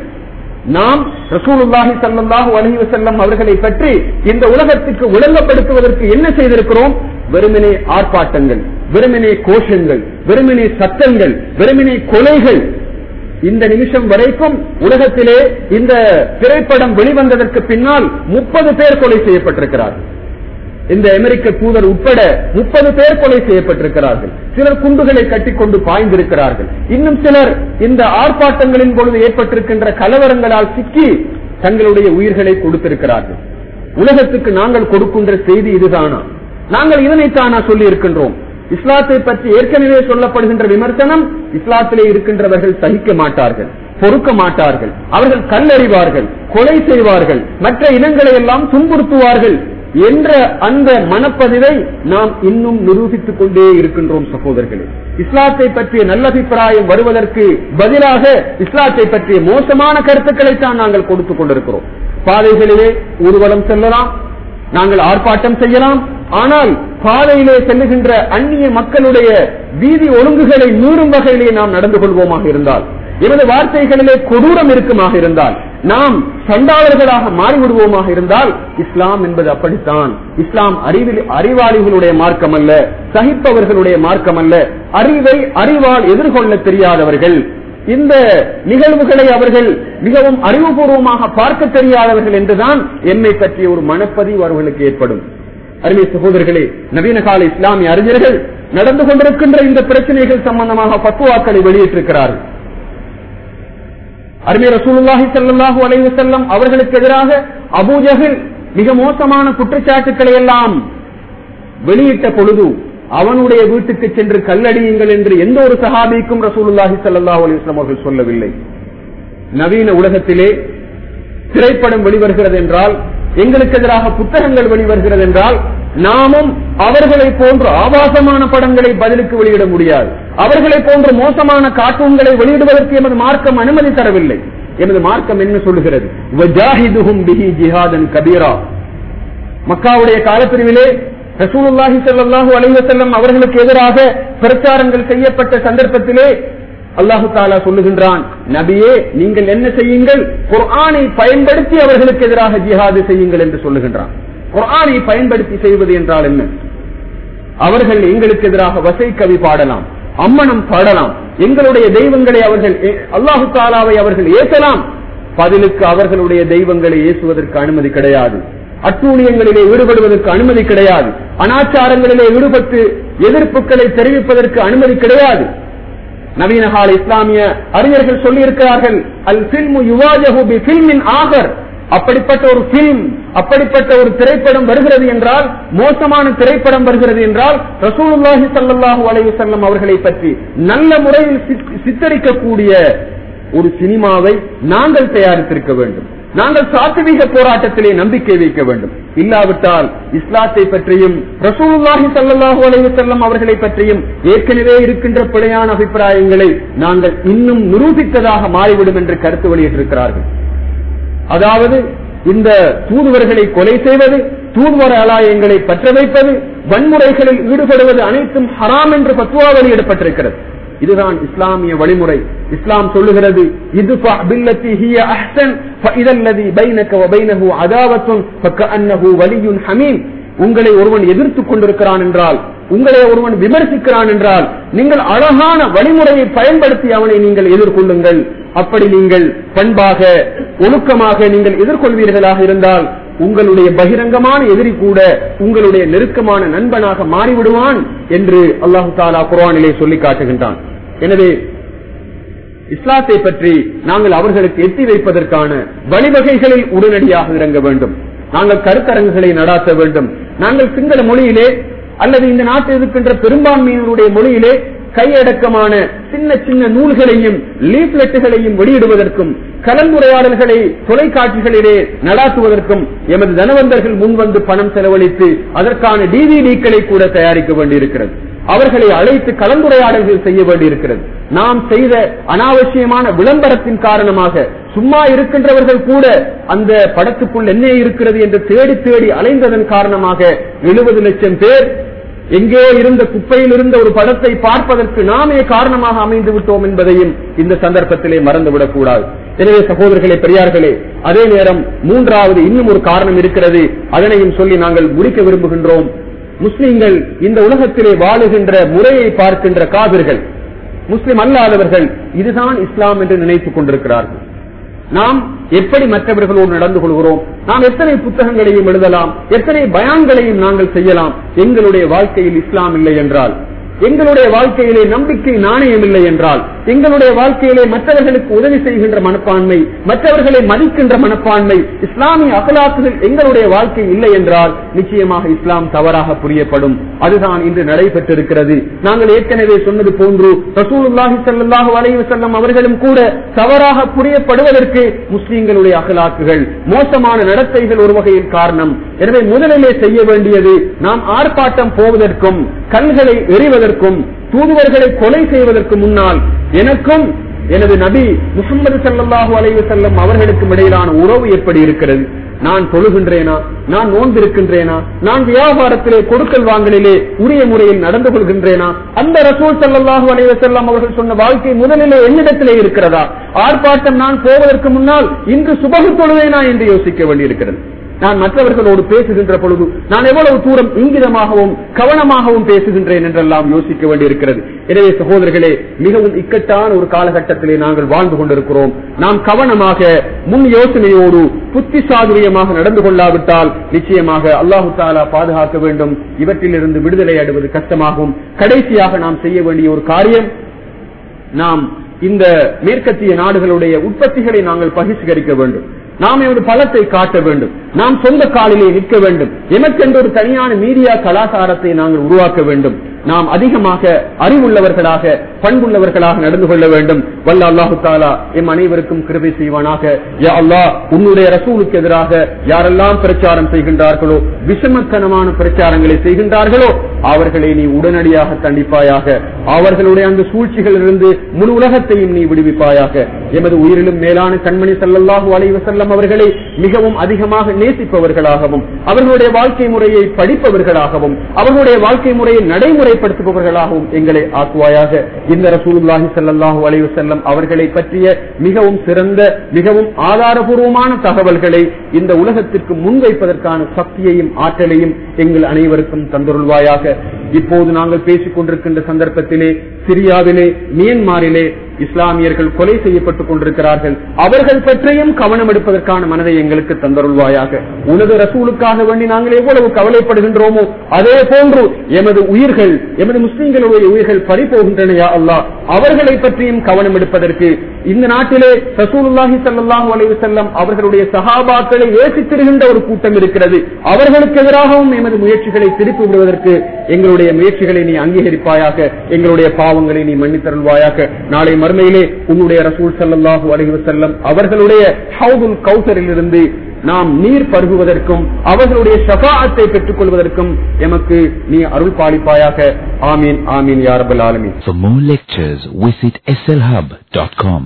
நாம் ரசூலுல்லாஹி ஸல்லல்லாஹு அலைஹி செல்லும் அவர்களை பற்றி இந்த உலகத்துக்கு விளங்கப்படுத்துவதற்கு என்ன செய்திருக்கிறோம்? வெறுமனே ஆர்ப்பாட்டங்கள் வெறுமனே கோஷங்கள் வெறுமனே சத்தங்கள் வெறுமனே கொலைகள் இந்த நிமிஷம் வரைக்கும் உலகத்திலே இந்த திரைப்படம் வெளிவந்ததற்கு பின்னால் முப்பது பேர் கொலை செய்யப்பட்டிருக்கிறார்கள் இந்த அமெரிக்க தூதர் உட்பட முப்பது பேர் கொலை செய்யப்பட்டிருக்கிறார்கள். சிலர் குண்டுகளை கட்டிக்கொண்டு பாய்ந்திருக்கிறார்கள். இன்னும் சிலர் இந்த ஆர்ப்பாட்டங்களின் பொழுது ஏற்பட்டிருக்கின்ற கலவரங்களால் சிக்கி தங்களுடைய உயிர்களை கொடுத்திருக்கிறார்கள். உலகத்துக்கு நாங்கள் கொடுக்கின்ற செய்தி இதுதானா? நாங்கள் இதனைத்தானா சொல்லி இருக்கின்றோம் இஸ்லாத்தை பற்றி ஏற்கனவே சொல்லப்படுகின்ற விமர்சனம் இஸ்லாத்திலே இருக்கின்றவர்கள் சகிக்க மாட்டார்கள் பொறுக்க மாட்டார்கள் அவர்கள் கல்லறிவார்கள் கொலை செய்வார்கள் மற்ற இனங்களை எல்லாம் துன்புறுத்துவார்கள் என்ற அந்த மனப்பதிவை நாம் இன்னும் நிரூபித்துக் கொண்டே இருக்கின்றோம் சகோதரர்களே. இஸ்லாத்தை பற்றிய நல்ல அபிப்பிராயம் வருவதற்கு பதிலாக இஸ்லாத்தை பற்றிய மோசமான கருத்துக்களைத்தான் நாங்கள் கொடுத்துக் கொண்டிருக்கிறோம். பாதைகளிலே ஊர்வலம் செல்லலாம் நாங்கள் ஆர்ப்பாட்டம் செய்யலாம் ஆனால் பாதையிலே செல்லுகின்ற அந்நிய மக்களுடைய வீதி ஒழுங்குகளை மீறும் வகையிலே நாம் நடந்து கொள்வோமாக இருந்தால் எமது வார்த்தைகளிலே கொடூரம் இருக்குமாக இருந்தால் நாம் சண்டாளர்களாக மாறிவிடுவோமாக இருந்தால் இஸ்லாம் என்பது அப்படித்தான். இஸ்லாம் அறிவில் அறிவாளிகளுடைய மார்க்கம் அல்ல சகிப்பவர்களுடைய மார்க்கம் அல்ல அறிவை அறிவால் எதிர்கொள்ள தெரியாதவர்கள். இந்த நிகழ்வுகளை அவர்கள் மிகவும் அறிவுபூர்வமாக பார்க்க தெரியாதவர்கள் என்றுதான் என்னை பற்றிய ஒரு மனப்பதிவு அவர்களுக்கு ஏற்படும். அருமை சகோதரர்களே நவீன கால இஸ்லாமிய அறிஞர்கள் நடந்து கொண்டிருக்கின்ற இந்த பிரச்சனைகள் சம்பந்தமாக பக்குவாக்களை வெளியிட்டிருக்கிறார்கள். அருமை ரசூலுல்லாஹி ஸல்லல்லாஹு அலைஹி செல்லம் அவர்களுக்கு எதிராக அபூஜகில் மிக மோசமான குற்றச்சாட்டுக்களை எல்லாம் வெளியிட்ட பொழுது அவனுடைய வீட்டுக்கு சென்று கல்லடியுங்கள் என்று எந்த ஒரு சஹாபிக்கும் ரசூலுல்லாஹி ஸல்லல்லாஹு அலைஹி அவர்கள் சொல்லவில்லை. நவீன உலகத்திலே திரைப்படம் வெளிவருகிறது என்றால் எங்களுக்கு எதிராக புத்தகங்கள் வெளிவருகிறது என்றால் நாமும் அவர்களை போன்ற ஆபாசமான படங்களை பதிலுக்கு வெளியிட முடியாது. அவர்களை போன்ற மோசமான கார்ட்டூன்களை வெளியிடுவதற்கு எமது மார்க்கம் அனுமதி தரவில்லை. எமது மார்க்கம் என்ன சொல்லுகிறது? கபீரா. மக்காவுடைய காலப்பிரிவிலே ரசூலுல்லாஹி ஸல்லல்லாஹு அலைஹி அவர்களுக்கு எதிராக பிரச்சாரங்கள் செய்யப்பட்ட சந்தர்ப்பத்திலே அல்லாஹு தாலா சொல்லுகின்றான் நபியே நீங்கள் என்ன செய்யுங்கள்? குர்ஆனை பயன்படுத்தி அவர்களுக்கு எதிராக ஜிஹாது செய்யுங்கள் என்று சொல்லுகின்றான். குர்ஆனை பயன்படுத்தி செய்வது என்றால் என்ன? அவர்கள் எங்களுக்கு எதிராக வசை கவி பாடலாம் அம்மனம் பாடலாம் எங்களுடைய தெய்வங்களை அவர்கள் அல்லாஹு தாலாவை அவர்கள் ஏசலாம் பதிலுக்கு அவர்களுடைய தெய்வங்களை ஏசுவதற்கு அனுமதி கிடையாது. அட்டூழியங்களிலே ஈடுபடுவதற்கு அனுமதி கிடையாது. அனாச்சாரங்களிலே ஈடுபட்டு எதிர்ப்புகளை தெரிவிப்பதற்கு அனுமதி கிடையாது. நவீன கால இஸ்லாமிய அறிஞர்கள் சொல்லி இருக்கிறார்கள் அல் பில்மு யுவாஜஹு பி பில்மின் ஆகர். அப்படிப்பட்ட ஒரு பிலிம் அப்படிப்பட்ட ஒரு திரைப்படம் வருகிறது என்றால் மோசமான திரைப்படம் வருகிறது என்றால் ரசூலுல்லாஹி சல்லாஹூ அலையுசல்லம் அவர்களை பற்றி நல்ல முறையில் சித்தரிக்கக்கூடிய ஒரு சினிமாவை நாங்கள் தயாரித்திருக்க வேண்டும். நாங்கள் சாத்வீக போராட்டத்திலே நம்பிக்கை வைக்க வேண்டும். இல்லாவிட்டால் இஸ்லாத்தை பற்றியும் ரசூலுல்லாஹி சல்லாஹூ அலைஹி அவர்களை பற்றியும் ஏற்கனவே இருக்கின்ற பிழையான அபிப்பிராயங்களை நாங்கள் இன்னும் நிரூபித்ததாக மாறிவிடும் என்று கருத்து வெளியிட்டிருக்கிறார்கள். அதாவது இந்த தூதுவர்களை கொலை செய்வது தூதுவர அலாயங்களை பற்ற வைப்பது வன்முறைகளில் ஈடுபடுவது அனைத்தும் ஹராம் என்று பத்துவா வெளியிடப்பட்டிருக்கிறது இதுதான் இஸ்லாமிய வழிமுறை. இஸ்லாம் சொல்லுகிறது இது உங்களை ஒருவன் எதிர்த்து கொண்டிருக்கிறான் என்றால் உங்களை ஒருவன் விமர்சிக்கிறான் என்றால் நீங்கள் அழகான வழிமுறையை பயன்படுத்தி அவனை நீங்கள் எதிர்கொள்ளுங்கள். அப்படி நீங்கள் பண்பாக ஒழுக்கமாக நீங்கள் எதிர்கொள்வீர்களாக இருந்தால் உங்களுடைய பகிரங்கமான எதிரி கூட உங்களுடைய நெருக்கமான நண்பனாக மாறிவிடுவான் என்று அல்லாஹு தாலா குரானிலே சொல்லி காட்டுகின்றான். எனவே இஸ்லாத்தை பற்றி நாங்கள் அவர்களுக்கு எட்டி வைப்பதற்கான வழிவகைகளில் உடனடியாக இறங்க வேண்டும். நாங்கள் கருத்தரங்குகளை நடாத்த வேண்டும். நாங்கள் சிங்கள மொழியிலே அல்லது இந்த நாட்டில் இருக்கின்ற பெரும்பான்மையினருடைய மொழியிலே கையடக்கமான சின்ன சின்ன நூல்களையும் லீப்லெட்டுகளையும் வெளியிடுவதற்கும் கலந்துரையாடல்களை தொலைக்காட்சிகளிலே நடாத்துவதற்கும் எமது தனவந்தர்கள் முன்வந்து பணம் செலவழித்து அதற்கான டிவிடிக்களை கூட தயாரிக்க வேண்டியிருக்கிறது. அவர்களை அழைத்து கலந்துரையாடல்கள் செய்ய வேண்டியிருக்கிறது. நாம் செய்த அனாவசியமான விளம்பரத்தின் காரணமாக சும்மா இருக்கின்றவர்கள் கூட அந்த படத்துக்குள் என்ன இருக்கிறது என்று தேடி தேடி அலைந்ததன் காரணமாக எழுபது லட்சம் பேர் எங்கே இருந்த குப்பையில் இருந்த ஒரு படத்தை பார்ப்பதற்கு நாமே காரணமாக அமைந்து விட்டோம் என்பதையும் இந்த சந்தர்ப்பத்திலே மறந்துவிடக் கூடாது. எனவே சகோதரர்களே பெரியார்களே அதே நேரம் மூன்றாவது இன்னும் ஒரு காரணம் இருக்கிறது. அதனையும் சொல்லி நாங்கள் முடிக்க விரும்புகின்றோம். முஸ்லிம்கள் இந்த உலகத்திலே வாழுகின்ற முறையை பார்க்கின்ற காவிர்கள் முஸ்லிம் அல்லாதவர்கள் இதுதான் இஸ்லாம் என்று நினைத்துக் கொண்டிருக்கிறார்கள். நாம் எப்படி மற்றவர்களோடு நடந்து கொள்கிறோம்? நாம் எத்தனை புத்தகங்களையும் எழுதலாம்? எத்தனை பயான்களையும் நாங்கள் செய்யலாம்? எங்களுடைய வாழ்க்கையில் இஸ்லாம் இல்லை என்றால். எங்களுடைய வாழ்க்கையிலே நம்பிக்கை நாணயம் இல்லை என்றால் எங்களுடைய வாழ்க்கையிலே மற்றவர்களுக்கு உதவி செய்கின்ற மனப்பான்மை மற்றவர்களை மதிக்கின்ற மனப்பான்மை இஸ்லாமிய அகலாக்குகள் எங்களுடைய வாழ்க்கை இல்லை என்றால் நிச்சயமாக இஸ்லாம் தவறாக புரியப்படும். அதுதான் இன்று நடைபெற்றிருக்கிறது. நாங்கள் ஏற்கனவே சொன்னது போன்று ரசூலுல்லாஹி ஸல்லல்லாஹு அலைவு செல்லம் அவர்களும் கூட தவறாக புரியப்படுவதற்கு முஸ்லீம்களுடைய அகலாக்குகள். மோசமான நடத்தைகள் ஒரு வகையில் காரணம். எனவே முதலிலே செய்ய வேண்டியது நாம் ஆர்ப்பாட்டம் போவதற்கும் கல்களை எறிவதற்கும் செய்வதற்கும் தூதுவர்களை கொலை செய்வதற்கு முன்னால் எனக்கும் எனது நபி முகமது சல்லாஹூ அலைவு செல்லம் அவர்களுக்கும் இடையிலான உறவு எப்படி இருக்கிறது? நான் தொழுகின்றேனா? நான் நோன்பிருக்கின்றேனா? நான் வியாபாரத்திலே கொடுக்கல் வாங்கலிலே உரிய முறையில் நடந்து கொள்கின்றேனா? அந்த ரசூல் ஸல்லல்லாஹு அலைஹி செல்லம் அவர்கள் சொன்ன வாழ்க்கை முதலிலே என்னிடத்திலே இருக்கிறதா? ஆர்ப்பாட்டம் நான் போவதற்கு முன்னால் இன்று சுபகு தொழுவேனா என்று யோசிக்க வேண்டியிருக்கிறது. நான் மற்றவர்களோடு பேசுகின்ற பொழுது நான் எவ்வளவு தூரம் இங்கிதமாகவும் கவனமாகவும் பேசுகின்றேன் என்றெல்லாம் யோசிக்க வேண்டியிருக்கிறது. எனவே சகோதரர்களே மிகவும் இக்கட்டான ஒரு காலகட்டத்திலே நாங்கள் வாழ்ந்து கொண்டிருக்கிறோம். நாம் கவனமாக முன் யோசனையோடு புத்தி சாதுரியமாக நடந்து கொள்ளாவிட்டால் நிச்சயமாக அல்லாஹு தாலா பாதுகாக்க வேண்டும். இவற்றிலிருந்து விடுதலை அடைவது கஷ்டமாகும். கடைசியாக நாம் செய்ய வேண்டிய ஒரு காரியம் நாம் இந்த மேற்கத்திய நாடுகளுடைய உற்பத்திகளை நாங்கள் பகிஷ்கரிக்க வேண்டும். நாம் எமது பலத்தை காட்ட வேண்டும். நாம் சொந்த காலிலே நிற்க வேண்டும். எமக்கென்று ஒரு தனியான மீடியா கலாச்சாரத்தை நாங்கள் உருவாக்க வேண்டும். நாம் அதிகமாக அறிவுள்ளவர்களாக பண்புள்ளவர்களாக நடந்து கொள்ள வேண்டும். வல்ல அல்லாஹு தாலா எம் அனைவருக்கும் கிருபை செய்வானாக. யா அல்லாஹ் உன்னுடைய ரசூலுக்கு எதிராக யாரெல்லாம் பிரச்சாரம் செய்கின்றார்களோ விஷமத்தனமான பிரச்சாரங்களை செய்கின்றார்களோ அவர்களை நீ உடனடியாக தண்டிப்பாயாக. அவர்களுடைய அந்த சூழ்ச்சிகளிலிருந்து முழு உலகத்தையும் நீ விடுவிப்பாயாக. எமது உயிரிலும் மேலான கண்மணி சல்லல்லாஹு அலைவு செல்லம் அவர்களை மிகவும் அதிகமாக நேசிப்பவர்களாகவும் அவர்களுடைய வாழ்க்கை முறையை படிப்பவர்களாகவும் அவர்களுடைய வாழ்க்கை முறையை நடைமுறைப்படுத்துபவர்களாகவும் எங்களை ஆக்குவாயாக. இந்த ரசூலுல்லாஹி ஸல்லல்லாஹு அலைவு செல்லம் அவர்களை பற்றிய மிகவும் சிறந்த மிகவும் ஆதாரபூர்வமான தகவல்களை இந்த உலகத்திற்கு முன்வைப்பதற்கான சக்தியையும் ஆற்றலையும் எங்கள் அனைவருக்கும் தந்தருள்வாயாக. இப்போது நாங்கள் பேசிக் கொண்டிருக்கின்ற சந்தர்ப்பத்திலே சிரியாவிலே மியன்மாரிலே இஸ்லாமியர்கள் கொலை செய்யப்பட்டுக் கொண்டிருக்கிறார்கள். அவர்கள் பற்றியும் கவனம் எடுப்பதற்கான மனதை எங்களுக்கு தந்தருள்வாயாக. உனது ரசூலுக்காக வேண்டி நாங்கள் எவ்வளவு கவலைப்படுகின்றோமோ அதே போன்று எமது உயிர்கள் எமது முஸ்லிம்களுடைய உயிர்கள் பறிபோகின்றனையா அல்லாஹ். அவர்களை பற்றியும் கவனம் எடுப்பதற்கு இந்த நாட்டிலே ரசூலுல்லாஹி சல்லாஹூ அலைவு செல்லம் அவர்களுடைய சகாபாக்களை ஏசித்திருகின்ற ஒரு கூட்டம் இருக்கிறது. அவர்களுக்கு எதிராகவும் எமது முயற்சிகளை திருப்பி விடுவதற்கு எங்களுடைய முயற்சிகளை நீ அங்கீகரிப்பாயாக. எங்களுடைய பாவங்களை நீ மன்னித்தருள்வாயாக. நாளை மறுமையிலே உன்னுடைய ரசூல் ஸல்லல்லாஹு அலைஹி வஸல்லம் அவர்களுடைய ஹவுதுல் கௌசரில் இருந்து நாம் நீர் பருகுவதற்கும் அவர்களுடைய சகாத்தை பெற்றுக் கொள்வதற்கும் எமக்கு நீ அருள் பாலிப்பாயாக. ஆமீன் ஆமீன் யாரபல் ஆலமீன். For more lectures, visit slhub.com.